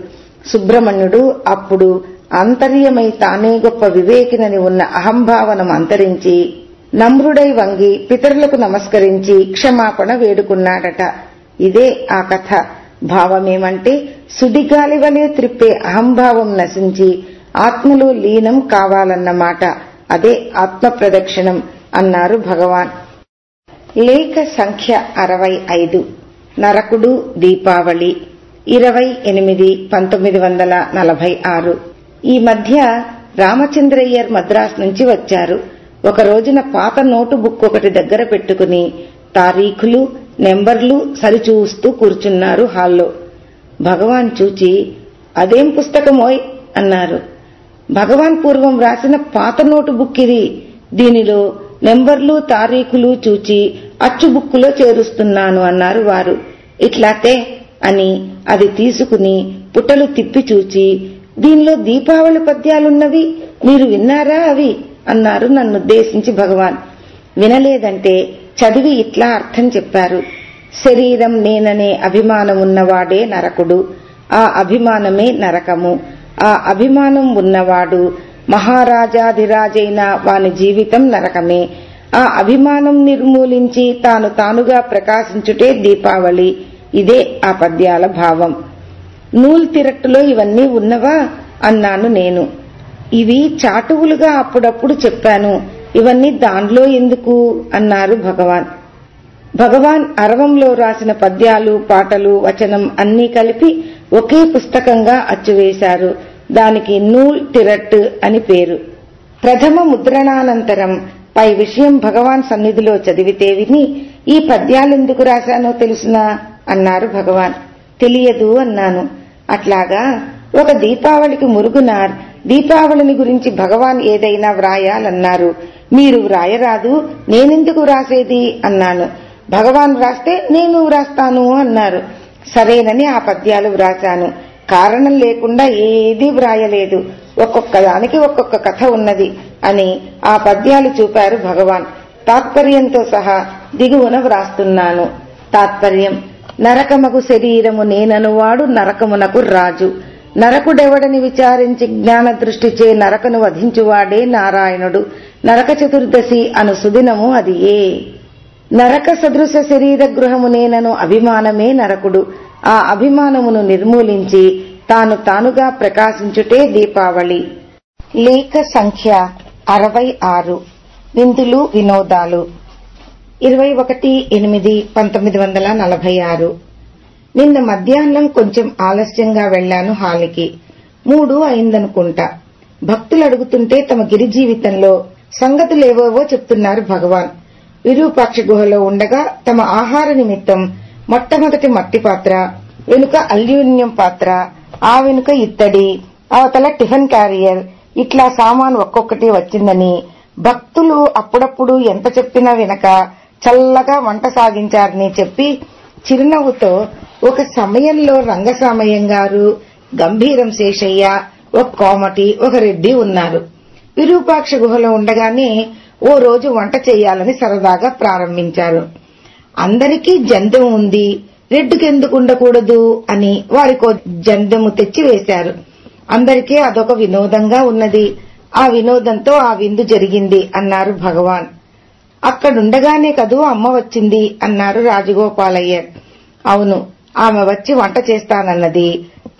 సుబ్రహ్మణ్యుడు అప్పుడు అంతర్యమై తానే గొప్ప వివేకినని ఉన్న అహంభావనం అంతరించి నమ్రుడై వంగి పితరులకు నమస్కరించి క్షమాపణ వేడుకున్నాడట. ఇదే ఆ కథ. భావమేమంటే సుడిగాలి వలె త్రిప్పే అహంభావం నశించి ఆత్మలో లీనం కావాలన్నమాట. అదే ఆత్మ ప్రదక్షిణం అన్నారు భగవాన్. లేఖ సంఖ్య అరవై ఐదు. నరకుడు దీపావళి ఇరవై ఎనిమిది పంతొమ్మిది వందల నలభై ఆరు. ఈ మధ్య రామచంద్రయ్యర్ మద్రాస్ నుంచి వచ్చారు. ఒక రోజున పాత నోటు బుక్ ఒకటి దగ్గర పెట్టుకుని తారీఖులు నెంబర్లు సరిచూస్తూ కూర్చున్నారు హాల్లో. భగవాన్ చూచి అదేం పుస్తకమోయ్? అన్నారు. భగవాన్ పూర్వం రాసిన పాత నోటు బుక్ ఇది. దీనిలో నెంబర్లు తారీఖులు చూచి అచ్చుబుక్కులో చేరుస్తున్నాను అన్నారు వారు. ఇట్లాతే అని అది తీసుకుని పుటలు తిప్పి చూచి దీనిలో దీపావళి పద్యాలున్నవి మీరు విన్నారా అవి? అన్నారు నన్నుద్దేశించి భగవాన్. వినలేదంటే చదివి ఇట్లా అర్థం చెప్పారు. శరీరం నేననే అభిమానం ఉన్నవాడే నరకుడు. ఆ అభిమానమే నరకము. ఆ అభిమానం ఉన్నవాడు మహారాజాధిరాజైన వాని జీవితం నరకమే. ఆ అభిమానం నిర్మూలించి తాను తానుగా ప్రకాశించుటే దీపావళి. ఇదే ఆ పద్యాల భావం. నూల్ తిరట్టులో ఇవన్నీ ఉన్నవా? అన్నాను నేను. ఇవి చాటువులుగా అప్పుడప్పుడు చెప్పాను. ఇవన్నీ దానిలో ఎందుకు? అన్నారు భగవాన్. భగవాన్ అరవంలో రాసిన పద్యాలు పాటలు వచనం అన్నీ కలిపి ఒకే పుస్తకంగా అచ్చువేశారు. దానికి నూల్ తిరట్ అని పేరు. ప్రథమ ముద్రణానంతరం పై విషయం భగవాన్ సన్నిధిలో చదివితే విని ఈ పద్యాలెందుకు రాశానో తెలుసునా? అన్నారు భగవాన్. తెలియదు అన్నాను. అట్లాగా ఒక దీపావళికి మురుగునార్ దీపావళిని గురించి భగవాన్ ఏదైనా వ్రాయాలన్నారు. మీరు వ్రాయరాదు నేనెందుకు వ్రాసేది? అన్నాను. భగవాన్ వ్రాస్తే నేను వ్రాస్తాను అన్నారు. సరేనని ఆ పద్యాలు వ్రాశాను. కారణం లేకుండా ఏదీ వ్రాయలేదు. ఒక్కొక్క దానికి ఒక్కొక్క కథ ఉన్నది అని ఆ పద్యాలు చూపారు భగవాన్. తాత్పర్యంతో సహా దిగువన వ్రాస్తున్నాను. తాత్పర్యం నరకమగు శరీరము నేననువాడు నరకమునకు రాజు. నరకుడెవడని విచారించి జ్ఞాన దృష్టిచే నరకను వధించువాడే నారాయణుడు. నరక చతుర్దశి అను సుదినము అది ఏ? నరక సదృశ శరీర గృహము నేనను అభిమానమే నరకుడు. ఆ అభిమానమును నిర్మూలించి తాను తానుగా ప్రకాశించుటే దీపావళి. లేఖ సంఖ్య అరవై ఆరు. విందులు వినోదాలు. ఇరవై ఒకటి ఎనిమిది పంతొమ్మిది వందల నలభై ఆరు. నిన్న మధ్యాహ్నం కొంచెం ఆలస్యంగా వెళ్ళాను హాల్కి. మూడు అయిందనుకుంటా. భక్తులు అడుగుతుంటే తమ గిరి జీవితంలో సంగతులేవోవో చెప్తున్నారు భగవాన్. విరూపాక్ష గుహలో ఉండగా తమ ఆహార నిమిత్తం మొట్టమొదటి మట్టి పాత్ర వెనుక అల్యూమినియం పాత్ర ఆ వెనుక ఇత్తడి అవతల టిఫిన్ క్యారియర్ ఇట్లా సామాను ఒక్కొక్కటి వచ్చిందని భక్తులు అప్పుడప్పుడు ఎంత చెప్పినా వినక చల్లగా వంట సాగించారని చెప్పి చిరునవ్వుతో ఒక సమయంలో రంగసామయ్యం గారు గంభీరం శేషయ్య ఒక కోమటి ఒక రెడ్డి ఉన్నారు. విరూపాక్ష గుహలో ఉండగానే ఓ రోజు వంట చేయాలని సరదాగా ప్రారంభించారు. అందరికీ జందెం ఉంది రెడ్డుకెందుకు ఉండకూడదు అని వారికో జందెము తెచ్చి వేశారు అందరికీ అదొక వినోదంగా ఉన్నది. ఆ వినోదంతో ఆ విందు జరిగింది అన్నారు భగవాన్. అక్కడుండగానే కదూ అమ్మ వచ్చింది అన్నారు రాజగోపాలయ్యర్ అవును ఆమె వచ్చి వంట చేస్తానన్నది.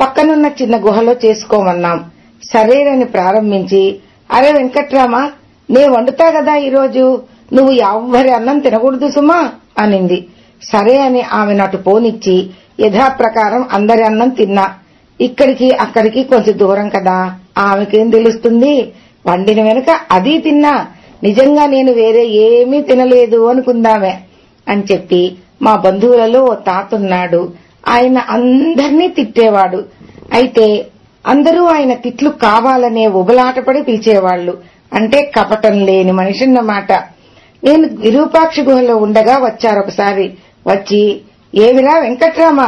పక్కనున్న చిన్న గుహలో చేసుకోమన్నాం. సరేనని ప్రారంభించి అరే వెంకట్రామా నే వండుతా కదా ఈరోజు? నువ్వు ఎవ్వరి అన్నం తినకూడదు సుమా అనింది. సరే అని ఆమె నటు పోనిచ్చి యథాప్రకారం అందరి అన్నం తిన్నా. ఇక్కడికి అక్కడికి కొంచెం దూరం కదా ఆమెకేం తెలుస్తుంది? వండిన వెనుక అది తిన్నా. నిజంగా నేను వేరే ఏమీ తినలేదు అనుకుందామే అని చెప్పి మా బంధువులలో ఓ తాతున్నాడు. ఆయన అందర్నీ తిట్టేవాడు. అయితే అందరూ ఆయన తిట్లు కావాలనే ఉబలాటపడి పిలిచేవాళ్ళు అంటే కపటం లేని మనిషిన్నమాట. నేను విరూపాక్ష గుహలో ఉండగా వచ్చారొకసారి వచ్చి ఏమిరా వెంకట్రామ?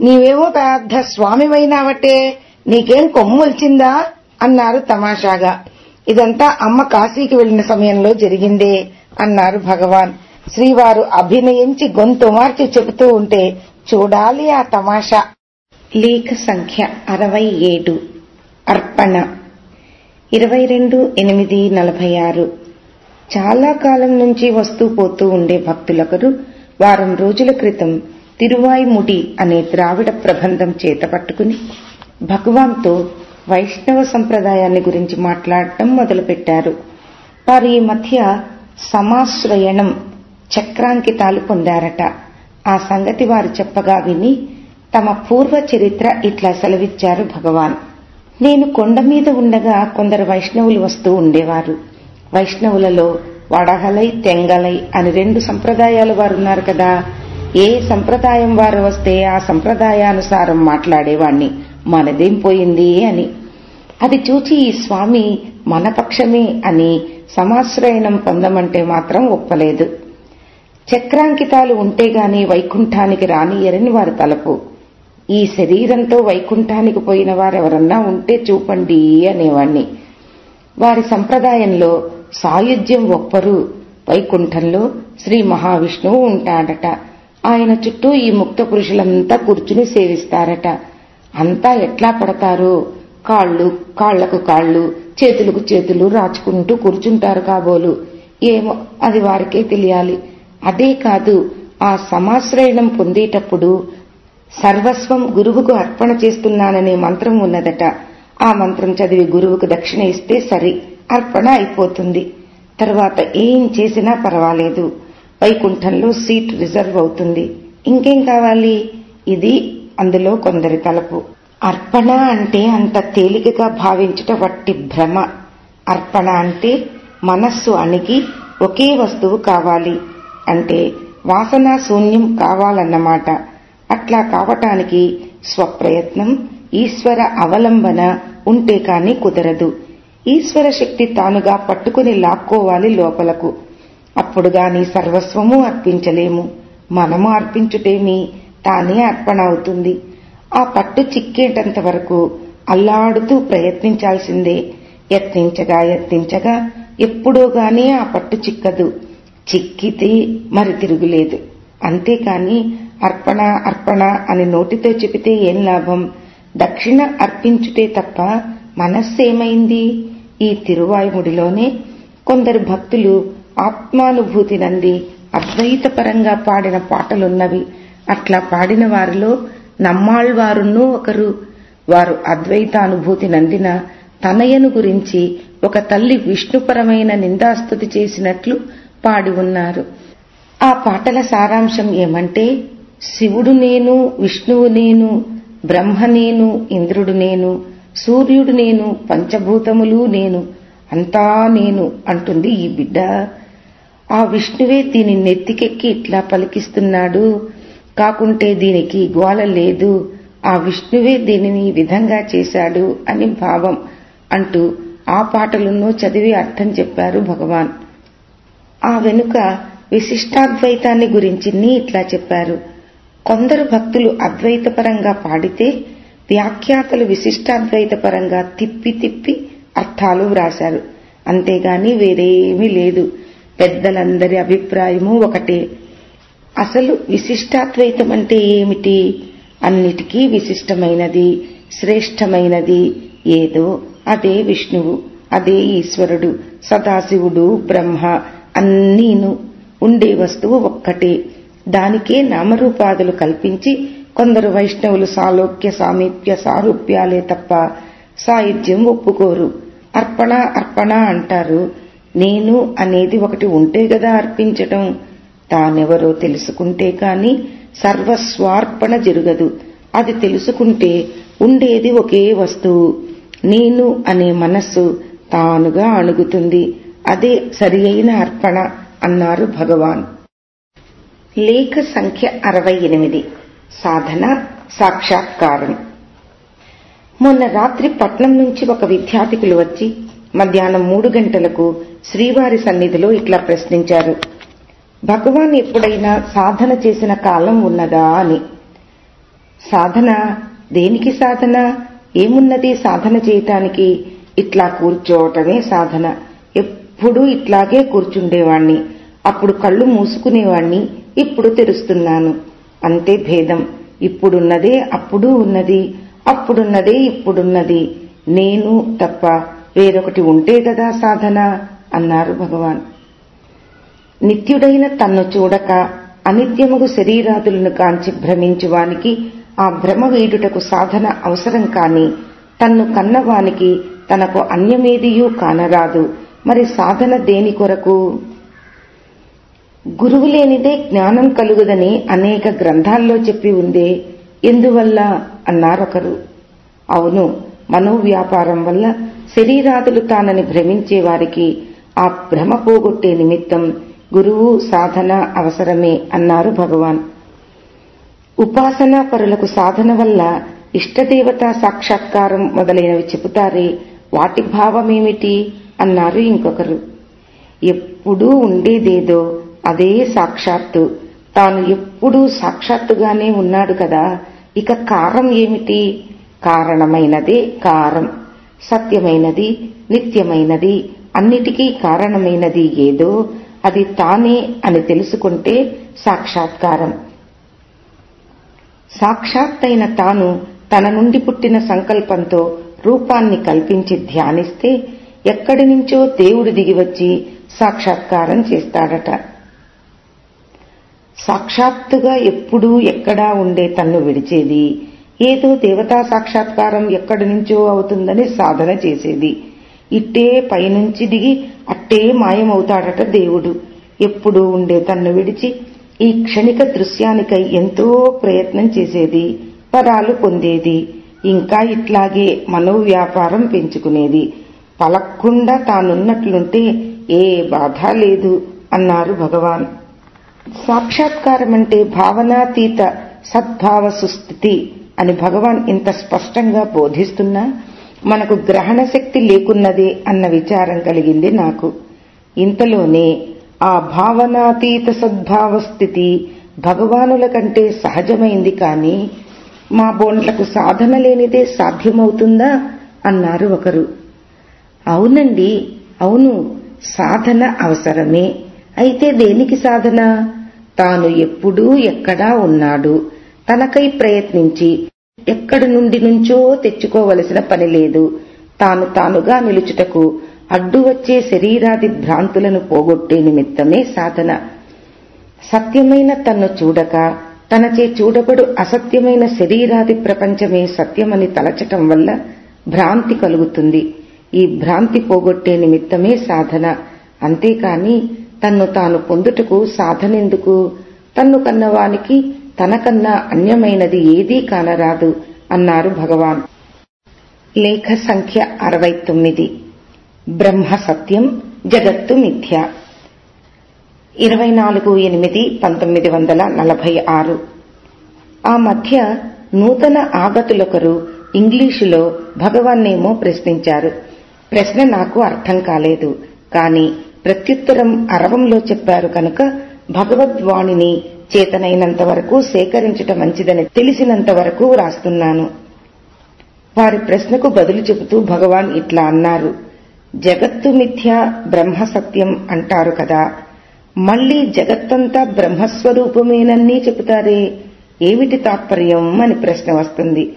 నీవేమో పెద్ద స్వామివైనావటే. నీకేం కొమ్ముల్చిందా అన్నారు తమాషాగా. ఇదంతా అమ్మ కాశీకి వెళ్ళిన సమయంలో జరిగిందే అన్నారు భగవాన్. శ్రీవారు అభినయించి గొంతు మార్చి చెబుతూ ఉంటే చూడాలి ఆ తమాషా. లేఖ సంఖ్య అరవై ఏడు. అర్పణ. ఇరవై రెండు ఎనిమిది నలభై ఆరు. చాలా కాలం నుంచి వస్తూ పోతూ ఉండే భక్తులకరు వారం రోజుల క్రితం తిరువాయిముడి అనే ద్రావిడ ప్రబంధం చేతపట్టుకుని భగవాన్తో వైష్ణవ సంప్రదాయాన్ని గురించి మాట్లాడటం మొదలుపెట్టారు. వారు ఈ మధ్య సమాశ్రయణం చక్రాంకితాలు పొందారట. ఆ సంగతి వారు చెప్పగా విని తమ పూర్వ చరిత్ర ఇట్లా సెలవిచ్చారు భగవాన్. నేను కొండ మీద ఉండగా కొందరు వైష్ణవులు వస్తూ ఉండేవారు. వైష్ణవులలో వడహలై తెంగలై అని రెండు సంప్రదాయాలు వారున్నారు కదా. ఏ సంప్రదాయం వారు వస్తే ఆ సంప్రదాయానుసారం మాట్లాడేవాణ్ణి. మనదేం పోయింది అని. అది చూచి ఈ స్వామి మన పక్షమే అని సమాశ్రయణం పొందమంటే మాత్రం ఒప్పలేదు. చక్రాంకితాలు ఉంటే గాని వైకుంఠానికి రానియరని వారి తలపు. ఈ శరీరంతో వైకుంఠానికి పోయిన వారెవరన్నా ఉంటే చూపండి అనేవాణ్ణి. వారి సంప్రదాయంలో సాయుధ్యం ఒప్పరు. వైకుంఠంలో శ్రీ మహావిష్ణువు ఉంటాడట. ఆయన చుట్టూ ఈ ముక్త పురుషులంతా కూర్చుని సేవిస్తారట. అంతా ఎట్లా పడతారో? కాళ్ళు కాళ్ళకు కాళ్ళు చేతులకు చేతులు రాచుకుంటూ కూర్చుంటారు కాబోలు. ఏమో అది వారికే తెలియాలి. అదే కాదు ఆ సమాశ్రయణం పొందేటప్పుడు సర్వస్వం గురువుకు అర్పణ చేస్తున్నాననే మంత్రం ఉన్నదట. ఆ మంత్రం చదివి గురువుకు దక్షిణ ఇస్తే సరి అర్పణ అయిపోతుంది. తర్వాత ఏం చేసినా పర్వాలేదు. వైకుంఠంలో సీట్ రిజర్వ్ అవుతుంది. ఇంకేం కావాలి? ఇది అందులో కొందరి తలపు. అర్పణ అంటే అంత తేలికగా భావించుట వట్టి భ్రమ. అర్పణ అంటే మనస్సు అణిగి ఒకే వస్తువు కావాలి. అంటే వాసనా శూన్యం కావాలన్నమాట. అట్లా కావటానికి స్వప్రయత్నం ఈశ్వర అవలంబన ఉంటే కాని కుదరదు. ఈశ్వర శక్తి తానుగా పట్టుకుని లాక్కోవాలి లోపలకు. అప్పుడుగాని సర్వస్వము అర్పించలేము. మనము అర్పించుటేమి తానే అర్పణ అవుతుంది ఆ పట్టు చిక్కేటంత వరకు అల్లాడుతూ ప్రయత్నించాల్సిందే. యత్నించగా యత్నించగా ఎప్పుడో గాని ఆ పట్టు చిక్కదు. చిక్కితే మరి తిరుగులేదు. అంతేకాని అర్పణ అర్పణ అని నోటితో చెబితే ఏం లాభం? దక్షిణ అర్పించుటే తప్ప మనస్సేమైంది? ఈ తిరువాయుముడిలోనే కొందరు భక్తులు ఆత్మానుభూతి నంది అద్వైతపరంగా పాడిన పాటలున్నవి. అట్లా పాడిన వారిలో నమ్మాళ్వారును ఒకరు. వారు అద్వైతానుభూతి నందిన తనయను గురించి ఒక తల్లి విష్ణుపరమైన నిందాస్తుతి చేసినట్లు పాడి ఉన్నారు. ఆ పాటల సారాంశం ఏమంటే శివుడు నేను విష్ణువు నేను బ్రహ్మ నేను ఇంద్రుడు నేను సూర్యుడు నేను పంచభూతములు నేను అంతా నేను అంటుంది ఈ బిడ్డ. ఆ విష్ణువే దీని నెత్తికెక్కి ఇట్లా పలికిస్తున్నాడు. కాకుంటే దీనికి గోల లేదు. ఆ విష్ణువే దీనిని ఈ విధంగా చేశాడు అని భావం అంటూ ఆ పాటలను చదివి అర్థం చెప్పారు భగవాన్. ఆ వెనుక విశిష్టాద్వైతాన్ని గురించి ఇట్లా చెప్పారు. కొందరు భక్తులు అద్వైతపరంగా పాడితే వ్యాఖ్యాతలు విశిష్టాద్వైతపరంగా తిప్పి తిప్పి అర్థాలు వ్రాశారు. అంతేగాని వేరేమీ లేదు. పెద్దలందరి అభిప్రాయము ఒకటే. అసలు విశిష్టాద్వైతం అంటే ఏమిటి? అన్నిటికీ విశిష్టమైనది శ్రేష్టమైనది ఏదో అదే విష్ణువు అదే ఈశ్వరుడు సదాశివుడు బ్రహ్మ అన్నీను. ఉండే వస్తువు ఒక్కటే. దానికే నామరూపాదులు కల్పించి కొందరు వైష్ణవులు సాలోక్య సామీప్య సారూప్యాలే తప్ప సాయుధ్యం ఒప్పుకోరు. అర్పణ అర్పణ అంటారు. నేను అనేది ఒకటి ఉంటే గదా అర్పించటం. తానెవరో తెలుసుకుంటే కాని సర్వస్వార్పణ జరుగదు. అది తెలుసుకుంటే ఉండేది ఒకే వస్తువు. నేను అనే మనస్సు తానుగా అణుగుతుంది. అదే సరియైన అర్పణ అన్నారు భగవాన్. లేఖ సంఖ్య అరవై ఎనిమిది. సాధన సాక్షాత్కారం. మొన్న రాత్రి పట్నం నుంచి ఒక విద్యార్థికులు వచ్చి మధ్యాహ్నం మూడు గంటలకు శ్రీవారి సన్నిధిలో ఇట్లా ప్రశ్నించారు. భగవాన్ ఎప్పుడైనా సాధన చేసిన కాలం ఉన్నదా? అని. సాధన? దేనికి సాధన? ఏమున్నది సాధన చేయటానికి? ఇట్లా కూర్చోవటమే సాధన. ఎప్పుడూ ఇట్లాగే కూర్చుండేవాణ్ణి. అప్పుడు కళ్ళు మూసుకునేవాణ్ణి ఇప్పుడు తెరుస్తున్నాను. అంతే భేదం. ఇప్పుడున్నదే అప్పుడు ఉన్నది. అప్పుడున్నదే ఇప్పుడున్నది. నేను తప్ప వేరొకటి ఉంటే కదా సాధన? అన్నారు భగవాన్. నిత్యుడైన తన్ను చూడక అనిత్యముగు శరీరాదులను కాంచి భ్రమించువానికి ఆ భ్రమ వీడుటకు సాధన అవసరం కాని తన్ను కన్నవానికి తనకు అన్యమేదియూ కానరాదు. మరి సాధన దేని కొరకు? గురువు లేనిదే జ్ఞానం కలుగుదని అనేక గ్రంథాల్లో చెప్పి ఉందే ఎందువల్ల? అన్నారొకరు. అవును మనోవ్యాపారం వల్ల శరీరాదులు తానని భ్రమించే వారికి ఆ భ్రమ పోగొట్టే నిమిత్తం గురువు సాధన అవసరమే అన్నారు భగవాన్. ఉపాసనా పరులకు సాధన వల్ల ఇష్టదేవతా సాక్షాత్కారం మొదలైనవి చెబుతారే వాటి భావమేమిటి? అన్నారు ఇంకొకరు. ఎప్పుడూ ఉండేదేదో అదే సాక్షాత్తు. తాను ఎప్పుడూ సాక్షాత్తుగానే ఉన్నాడు కదా. ఇక కారం ఏమిటి? కారణమైనదే కారం సత్యమైనది నిత్యమైనది అన్నిటికీ కారణమైనది ఏదో అది తానే అని తెలుసుకుంటే సాక్షాత్కారం. సాక్షాత్తైన తాను తన నుండి పుట్టిన సంకల్పంతో రూపాన్ని కల్పించి ధ్యానిస్తే ఎక్కడి నుంచో దేవుడు దిగివచ్చి సాక్షాత్కారం చేస్తాడట. సాక్షాత్తుగా ఎప్పుడూ ఎక్కడా ఉండే తన్ను విడిచేది. ఏదో దేవతా సాక్షాత్కారం ఎక్కడి నుంచో అవుతుందని సాధన చేసేది. ఇట్టే పైనుంచి దిగి అట్టే మాయమవుతాడట దేవుడు. ఎప్పుడూ ఉండే తన్ను విడిచి ఈ క్షణిక దృశ్యానికై ఎంతో ప్రయత్నం చేసేది పరాలు పొందేది. ఇంకా ఇట్లాగే మనోవ్యాపారం పెంచుకునేది. పలక్కుండా తానున్నట్లుంటే ఏ బాధ లేదు అన్నారు భగవాన్. సాక్షాత్కారం అంటే భావనాతీత సద్భావ సుస్థితి అని భగవాన్ ఇంత స్పష్టంగా బోధిస్తున్నా మనకు గ్రహణ శక్తి లేకున్నదే అన్న విచారం కలిగింది నాకు. ఇంతలోనే ఆ భావనాతీత సద్భావ స్థితి భగవానుల కంటే సహజమైంది కాని మా బోండ్లకు సాధన లేనిదే సాధ్యమవుతుందా? అన్నారు ఒకరు. అవునండి అవును సాధన అవసరమే. అయితే దేనికి సాధన? తాను ఎప్పుడూ ఎక్కడా ఉన్నాడు. తనకై ప్రయత్నించి ఎక్కడి నుండి నుంచో తెచ్చుకోవలసిన పని లేదు. తాను తానుగా నిలుచుటకు అడ్డు వచ్చే శరీరాది భ్రాంతులను పోగొట్టే నిమిత్తమే సాధన. సత్యమైన తన్ను చూడక తనచే చూడబడు అసత్యమైన శరీరాది ప్రపంచమే సత్యమని తలచటం వల్ల భ్రాంతి కలుగుతుంది. ఈ భ్రాంతి పోగొట్టే నిమిత్తమే సాధన. అంతేకాని తన్ను తాను పొందుటకు సాధనెందుకు. తన్ను కన్నవానికి తనకన్నా అన్యమైనది ఏదీ కానరాదు అన్నారు భగవాన్. లేఖ సంఖ్య అరవై తొమ్మిది బ్రహ్మ సత్యం జగత్తు మిథ్య. ఇరవై నాలుగు ఎనిమిది పంతొమ్మిది వందల నలభై ఆరు. ఆ మధ్య నూతన ఆగతులొకరు ఇంగ్లీషులో భగవాన్నేమో ప్రశ్నించారు. ప్రశ్న నాకు అర్థం కాలేదు కాని ప్రత్యుత్తరం అరవంలో చెప్పారు కనుక భగవద్వాణిని చేతనైనంత వరకు సేకరించటం మంచిదని తెలిసినంత వరకు వ్రాస్తున్నాను వారి ప్రశ్నకు బదులు చెబుతూ భగవాన్ ఇట్లా అన్నారు. జగత్తు మిథ్య బ్రహ్మ సత్యం అంటారు కదా. మళ్ళీ జగత్తంతా బ్రహ్మస్వరూపమేనన్నీ చెబుతారే. ఏమిటి తాత్పర్యం అని ప్రశ్న వస్తుంది.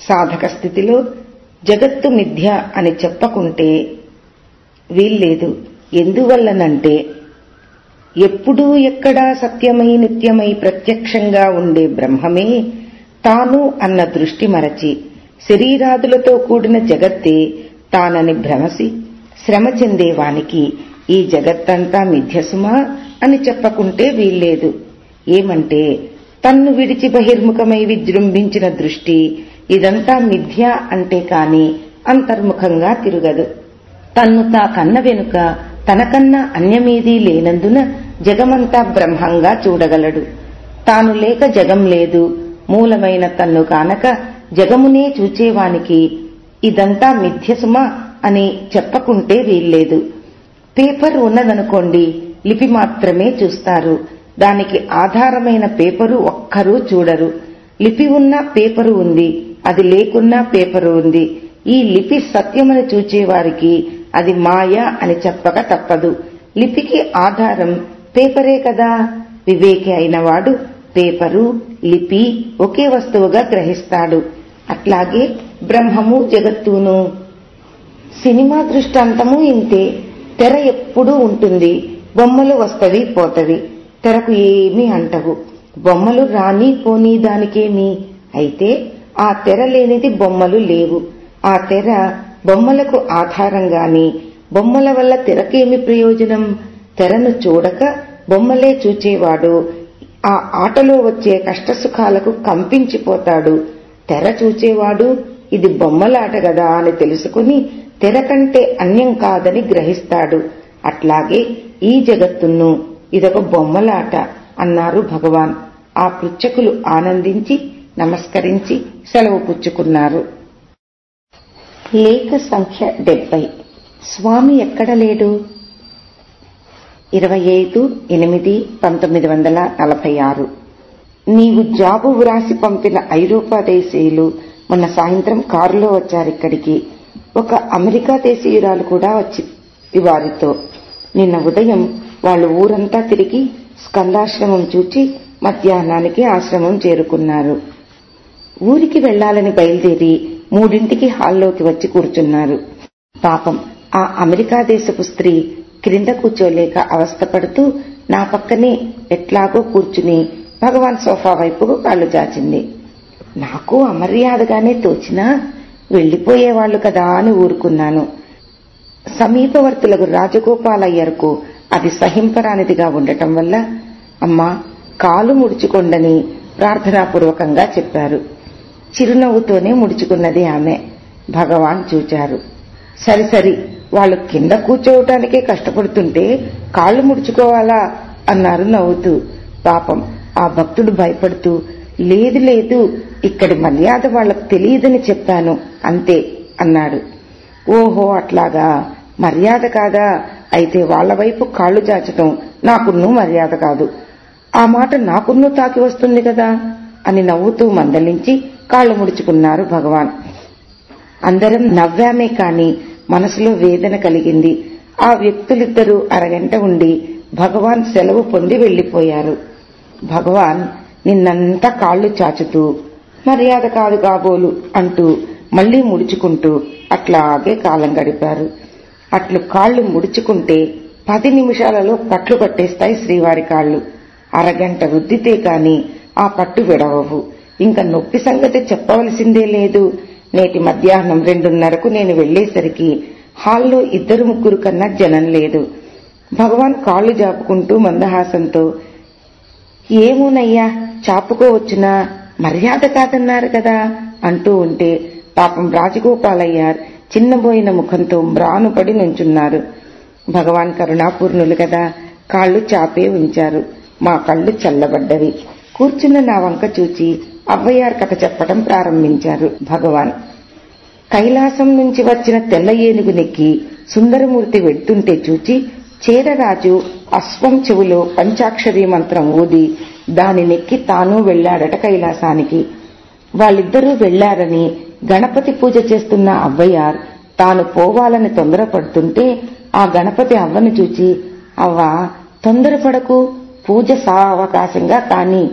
సాధక స్థితిలో జగత్తు మిథ్య అని చెప్పకుంటే వీల్లేదు. ఎందువల్లనంటే ఎప్పుడూ ఎక్కడా సత్యమై నిత్యమై ప్రత్యక్షంగా ఉండే బ్రహ్మమే తాను అన్న దృష్టి మరచి శరీరాదులతో కూడిన జగత్తే తానని భ్రమసి శ్రమ చెందేవానికి ఈ జగత్తంతా మిథ్యసుమా అని చెప్పకుంటే వీల్లేదు. ఏమంటే తన్ను విడిచి బహిర్ముఖమై విజృంభించిన దృష్టి ఇదంతా మిథ్య అంటే కాని అంతర్ముఖంగా తిరగదు. తన్ను తా కన్న వెనుక తనకన్నా అన్యమేదీ లేనందున జగమంతా బ్రహ్మంగా చూడగలడు. తాను లేక జగం లేదు. మూలమైన తన్ను కానక జగమునే చూచేవానికి ఇదంతా మిథ్యసుమ అని చెప్పకుంటే వీల్లేదు. పేపర్ ఉన్నదనుకోండి లిపి మాత్రమే చూస్తారు. దానికి ఆధారమైన పేపరు ఒక్కరూ చూడరు. లిపి ఉన్న పేపరు ఉంది అది లేకున్నా పేపరు ఉంది. ఈ లిపి సత్యమని చూచేవారికి అది మాయ అని చెప్పక తప్పదు. లిపికి ఆధారం పేపరే కదా. వివేకి అయినవాడు పేపరు లిపి ఒకే వస్తువుగా గ్రహిస్తాడు. అట్లాగే బ్రహ్మము జగత్తును. సినిమా దృష్టాంతము ఇంతే. తెర ఎప్పుడూ ఉంటుంది. బొమ్మలు వస్తవి పోతవి. తెరకు ఏమీ అంటవు. బొమ్మలు రాని పోనీ దానికేమి. అయితే ఆ తెర లేనిది బొమ్మలు లేవు. ఆ తెర బొమ్మలకు ఆధారంగాని బొమ్మల వల్ల తెరకేమి ప్రయోజనం? తెరను చూడక బొమ్మలే చూచేవాడు. ఆ ఆటలో వచ్చే కష్టసుఖాలకు కంపించిపోతాడు. తెర చూచేవాడు ఇది బొమ్మలాట గదా అని తెలుసుకుని తెర కంటే అన్యం కాదని గ్రహిస్తాడు. అట్లాగే ఈ జగత్తును ఇదొక బొమ్మలాట అన్నారు భగవాన్. ఆ పృచ్చకులు ఆనందించి నమస్కరించి సెలవు పుచ్చుకున్నారు. లేఖ సంఖ్య డెబ్బై. స్వామి ఎక్కడ లేడు? ఇరవై ఐదు ఎనిమిది పంతొమ్మిది వందల నలభై ఆరు. నీవు జాబు వ్రాసి పంపిన ఐరోపా దేశీయులు మొన్న సాయంత్రం కారులో వచ్చారిక్కడికి ఒక అమెరికా దేశీయురాలు కూడా వచ్చి వారితో. నిన్న ఉదయం వాళ్ళు ఊరంతా తిరిగి స్కందాశ్రమం చూచి మధ్యాహ్నానికి ఆశ్రమం చేరుకున్నారు. ఊరికి వెళ్ళాలని బయలుదేరి మూడింటికి హాల్లోకి వచ్చి కూర్చున్నారు. పాపం ఆ అమెరికా దేశపు స్త్రీ క్రింద కూర్చోలేక అవస్థపడుతూ నా పక్కనే ఎట్లాగో కూర్చుని భగవాన్ సోఫా వైపుకు కాళ్ళు చాచింది నాకు అమర్యాదగానే తోచినా వెళ్ళిపోయేవాళ్ళు కదా అని ఊరుకున్నాను. సమీపవర్తులకు రాజగోపాలయ్యర్కు అది సహింపరానిదిగా ఉండటం వల్ల అమ్మా కాలు ముడుచుకొండని ప్రార్థనాపూర్వకంగా చెప్పారు. చిరునవ్వుతోనే ముడుచుకున్నది ఆమె. భగవాన్ చూచారు. సరిసరి వాళ్ళు కింద కూర్చోవటానికే కష్టపడుతుంటే కాళ్ళు ముడుచుకోవాలా అన్నారు నవ్వుతూ. పాపం ఆ భక్తుడు భయపడుతూ లేదు లేదు ఇక్కడి మర్యాద వాళ్ళకు తెలియదని చెప్పాను అంతే అన్నాడు. ఓహో అట్లాగా మర్యాద కాదా? అయితే వాళ్ళ వైపు కాళ్ళు చాచటం నాకున్నూ మర్యాద కాదు. ఆ మాట నాకున్నూ తాకి వస్తుంది కదా? అని నవ్వుతూ మందలించి కాళ్ళు ముడుచుకున్నారు భగవాన్. అందరం నవ్వామే కాని మనసులో వేదన కలిగింది. ఆ వ్యక్తులిద్దరూ అరగంట ఉండి భగవాన్ సెలవు పొంది వెళ్ళిపోయారు భగవాన్ నిన్నంతా కాళ్ళు చాచుతూ మర్యాద కాదు కాబోలు అంటూ మళ్ళీ ముడుచుకుంటూ అట్లాగే కాలం గడిపారు. అట్లు కాళ్ళు ముడుచుకుంటే పది నిమిషాలలో పట్లు పట్టేస్తాయి శ్రీవారి కాళ్ళు అరగంట రుద్దితే కాని ఆ పట్టు విడవవు. ఇంకా నొప్పి సంగతి చెప్పవలసిందే లేదు. నేటి మధ్యాహ్నం రెండున్నరకు నేను వెళ్ళేసరికి హాల్లో ఇద్దరు ముగ్గురు కన్నా జనం లేదు. భగవాన్ కాళ్ళు జాపుకుంటూ మందహాసంతో ఏమోనయ్యా చాపుకోవచ్చునా? మర్యాద కాదన్నారు కదా అంటూ ఉంటే పాపం రాజగోపాలయ్యార్ చిన్నబోయిన ముఖంతో మ్రానుపడి నుంచున్నారు. భగవాన్ కరుణాపూర్ణులు కదా కాళ్ళు చాపే ఉంచారు. మా కళ్ళు చల్లబడ్డవి. కూర్చున్న నా వంక చూచి అవ్వయార్ కథ చెప్పడం ప్రారంభించారు భగవాన్. కైలాసం నుంచి వచ్చిన తెల్ల ఏనుగు నెక్కి సుందరమూర్తి వెళ్తుంటే చూచి చేరరాజు అశ్వం చెవులో పంచాక్షరి మంత్రం ఊది దాని నెక్కి తాను వెళ్ళాడట కైలాసానికి. వాళ్ళిద్దరూ వెళ్ళారని గణపతి పూజ చేస్తున్న అవ్వయార్ తాను పోవాలని తొందరపడుతుంటే ఆ గణపతి అవ్వను చూచి అవ్వ తొందరపడకు పూజ సావకాశంగా కాని.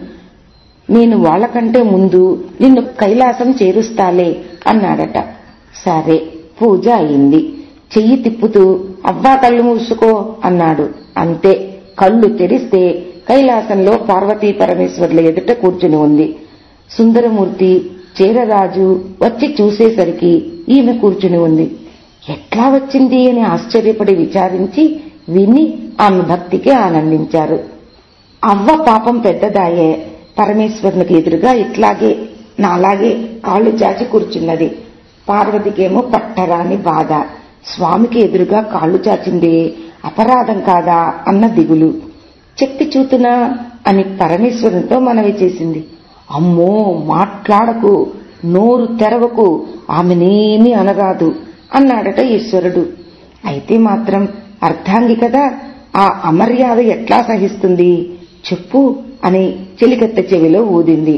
నేను వాళ్ళకంటే ముందు నిన్ను కైలాసం చేరుస్తాలే అన్నాడట. సరే పూజ అయింది. చెయ్యి తిప్పుతూ అవ్వా కళ్ళు మూసుకో అన్నాడు. అంతే కళ్ళు తెరిస్తే కైలాసంలో పార్వతీ పరమేశ్వర్ల ఎదుట కూర్చుని ఉంది. సుందరమూర్తి చేరరాజు వచ్చి చూసేసరికి ఈమె కూర్చుని ఉంది. ఎట్లా వచ్చింది? అని ఆశ్చర్యపడి విచారించి విని ఆమె భక్తికి ఆనందించారు. అవ్వ పాపం పెద్దదాయే పరమేశ్వరునికి ఎదురుగా ఇట్లాగే నాలాగే కాళ్ళు చాచి కూర్చున్నది. పార్వతికేమో పట్టరాని బాధ. స్వామికి ఎదురుగా కాళ్ళు చాచిందే అపరాధం కాదా అన్న దిగులు. చెట్టి చూతునా అని పరమేశ్వరునితో మనవి చేసింది. అమ్మో మాట్లాడకు నోరు తెరవకు ఆమెనేమి అనరాదు అన్నాడట ఈశ్వరుడు. అయితే మాత్రం అర్థాంగి కదా ఆ అమర్యాద ఎట్లా సహిస్తుంది? చెప్పు. అని చెలికత్త చెవిలో ఊదింది.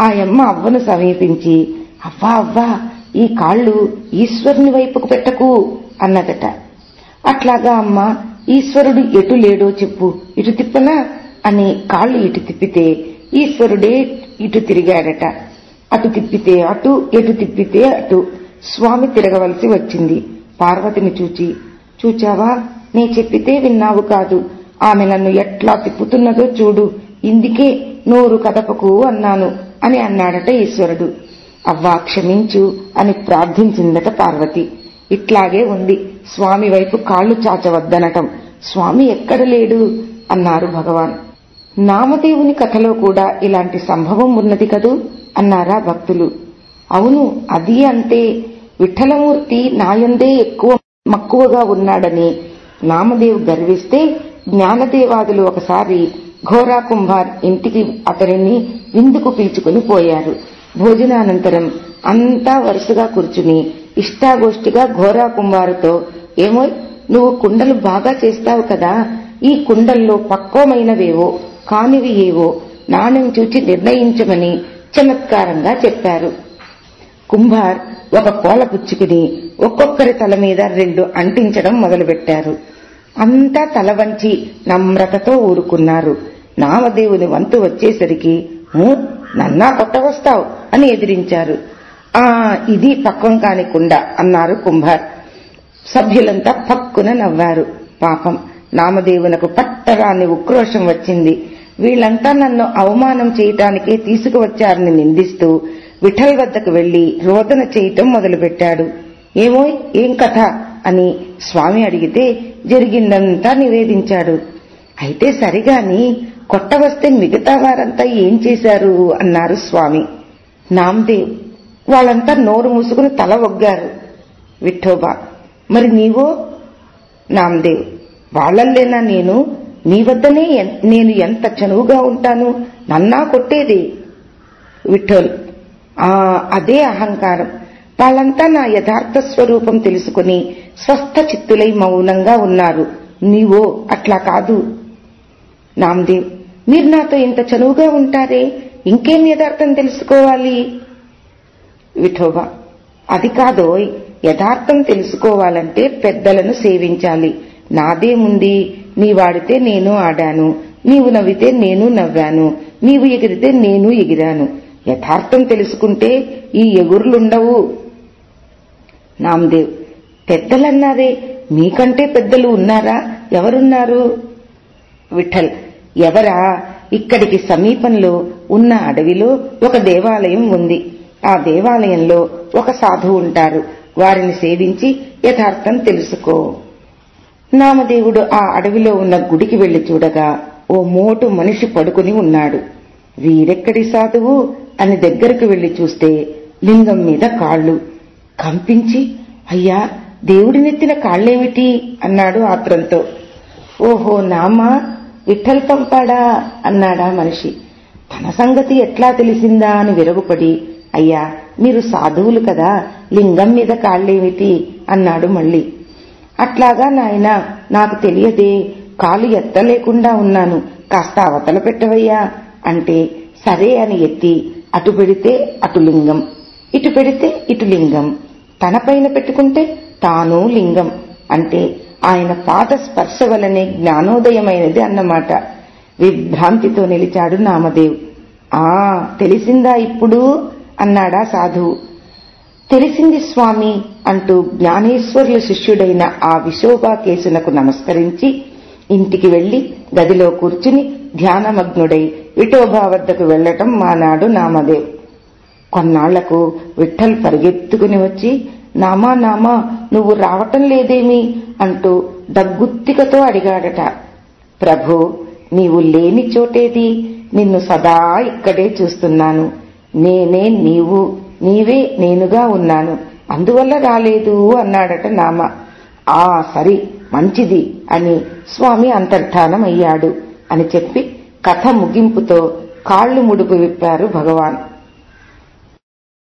ఆ యమ్మ అవ్వను సమీపించి అవ్వా అవ్వా ఈ కాళ్ళు ఈశ్వరుని వైపుకు పెట్టకు అన్నదట. అట్లాగా అమ్మ ఈశ్వరుడు ఎటు లేడో చెప్పు ఇటు తిప్పనా అని కాళ్ళు ఇటు తిప్పితే ఈశ్వరుడే ఇటు తిరిగాడట. అటు తిప్పితే అటు ఎటు తిప్పితే అటు స్వామి తిరగవలసి వచ్చింది. పార్వతిని చూచి చూచావా నీ చెప్పితే విన్నావు కాదు. ఆమె నన్ను ఎట్లా తిప్పుతున్నదో చూడు ఇందుకే నోరు కదపకు అన్నాను అని అన్నాడట ఈశ్వరుడు. అవ్వా క్షమించు అని ప్రార్థించిందట పార్వతి. ఇట్లాగే ఉంది. స్వామి వైపు కాళ్ళు చాచవద్దనటం. స్వామి ఎక్కడ లేడు? అన్నారు భగవాన్. నామదేవుని కథలో కూడా ఇలాంటి సంభవం ఉన్నది కదూ? అన్నారా భక్తులు. అవును అది అంతే. విఠలమూర్తి నాయందే ఎక్కువ మక్కువగా ఉన్నాడని నామదేవ్ గర్విస్తే జ్ఞానదేవాదులు ఒకసారి ఘోరా కుంభార్ ఇంటికి అతడిని విందుకు పీల్చుకుని పోయారు. భోజనానంతరం అంతా వరుసగా కూర్చుని ఇష్టాగోష్ఠిగా ఘోరా కుంభారుతో ఏమో నువ్వు కుండలు బాగా చేస్తావు కదా. ఈ కుండల్లో పక్వమైనవేవో కానివి ఏవో నాణ్యం చూచి నిర్ణయించమని చమత్కారంగా చెప్పారు. కుంభార్ ఒక కోల పుచ్చుకుని ఒక్కొక్కరి తల మీద రెండు అంటించడం మొదలుపెట్టారు. అంతా తలవంచి నమ్రతతో ఊరుకున్నారు. నామదేవుని వంతు వచ్చేసరికి "హూ, నన్నా కొట్టవస్తావు అని ఎదిరించారు. ఆ ఇది పక్వం కాని కుండ అన్నారు కుంభార్. సభ్యులంతా పక్కున నవ్వారు. పాపం నామదేవునకు పట్టరాని ఉక్రోషం వచ్చింది. వీళ్ళంతా నన్ను అవమానం చేయటానికే తీసుకువచ్చారని నిందిస్తూ విఠల్ వద్దకు వెళ్ళి రోదన చేయటం మొదలుపెట్టాడు. ఏమో ఏం కథ? అని స్వామి అడిగితే జరిగిందంతా నివేదించాడు. అయితే సరిగాని కొట్టవస్తే మిగతా వారంతా ఏం చేశారు? అన్నారు స్వామి. నామదేవ్ వాళ్ళంతా నోరు మూసుకుని తల ఒగ్గారు. విఠోబా మరి నీవో? నామదేవ్ వాళ్ళల్లేనా నేను? నీ వద్దనే నేను ఎంత చనువుగా ఉంటాను? నన్నా కొట్టేది. విఠోల్ ఆ అదే అహంకారం. వాళ్ళంతా నా యథార్థ స్వరూపం తెలుసుకుని స్వస్థ చిత్తులై మౌనంగా ఉన్నారు. నీవో అట్లా కాదు. నామదేవ్ మీరు నాతో ఇంత చనువుగా ఉంటారే? ఇంకేం యథార్థం తెలుసుకోవాలి? విఠోబా అది కాదోయ్ యథార్థం తెలుసుకోవాలంటే పెద్దలను సేవించాలి. నాదేముంది? నీ వాడితే నేను ఆడాను. నీవు నవ్వితే నేను నవ్వాను. నీవు ఎగిరితే నేను ఎగిరాను. యథార్థం తెలుసుకుంటే ఈ ఎగురులుండవు. నామదేవ్ పెద్దలన్నారే మీకంటే పెద్దలు ఉన్నారా? ఎవరున్నారు? విఠల్. ఎవరా? ఇక్కడికి సమీపంలో ఉన్న అడవిలో ఒక దేవాలయం ఉంది. ఆ దేవాలయంలో ఒక సాధువు ఉంటారు. వారిని సేవించి యథార్థం తెలుసుకో. నామదేవుడు ఆ అడవిలో ఉన్న గుడికి వెళ్ళి చూడగా ఓ మోటు మనిషి పడుకుని ఉన్నాడు. వీరెక్కడి సాధువు? అని దగ్గరకు వెళ్ళి చూస్తే లింగం మీద కాళ్ళు. కంపించి అయ్యా దేవుడినెత్తిన కాళ్ళేమిటి? అన్నాడు ఆత్రంతో. ఓహో నామా విఠల్ పంపాడా అన్నాడా మనిషి. తన సంగతి ఎట్లా తెలిసిందా? అని విరగుపడి అయ్యా మీరు సాధువులు కదా లింగం మీద కాళ్ళేమిటి? అన్నాడు మళ్ళీ. అట్లాగా నాయన నాకు తెలియదే కాలు ఎత్తలేకుండా ఉన్నాను కాస్త అవతల పెట్టవయ్యా అంటే సరే అని ఎత్తి అటు పెడితే అటు లింగం ఇటు పెడితే ఇటు లింగం తన పైన పెట్టుకుంటే తాను లింగం అంటే ఆయన పాద స్పర్శ వలనే జ్ఞానోదయమైనది అన్నమాట. విభ్రాంతితో నిలిచాడు నామదేవ్. ఆ తెలిసిందా ఇప్పుడు? అన్నాడా సాధువు. తెలిసింది స్వామి అంటూ జ్ఞానేశ్వరుల శిష్యుడైన ఆ విశోభా కేసునకు నమస్కరించి ఇంటికి వెళ్ళి గదిలో కూర్చుని ధ్యానమగ్నుడై విఠోబా వద్దకు వెళ్ళటం మానాడు నామదేవ్. కొన్నాళ్ళకు విఠల్ పరిగెత్తుకుని వచ్చి నామా నామా నువ్వు రావటం లేదేమి? అంటూ దగ్గుత్తికతో అడిగాడట. ప్రభు నీవు లేని చోటేది నిన్ను సదా ఇక్కడే చూస్తున్నాను. నేనే నీవు నీవే నేనుగా ఉన్నాను. అందువల్ల రాలేదు అన్నాడట నామ. ఆ సరి మంచిది అని స్వామి అంతర్ధానమయ్యాడు అని చెప్పి కథ ముగింపుతో కాళ్ళు ముడుపు విప్పారు భగవాన్.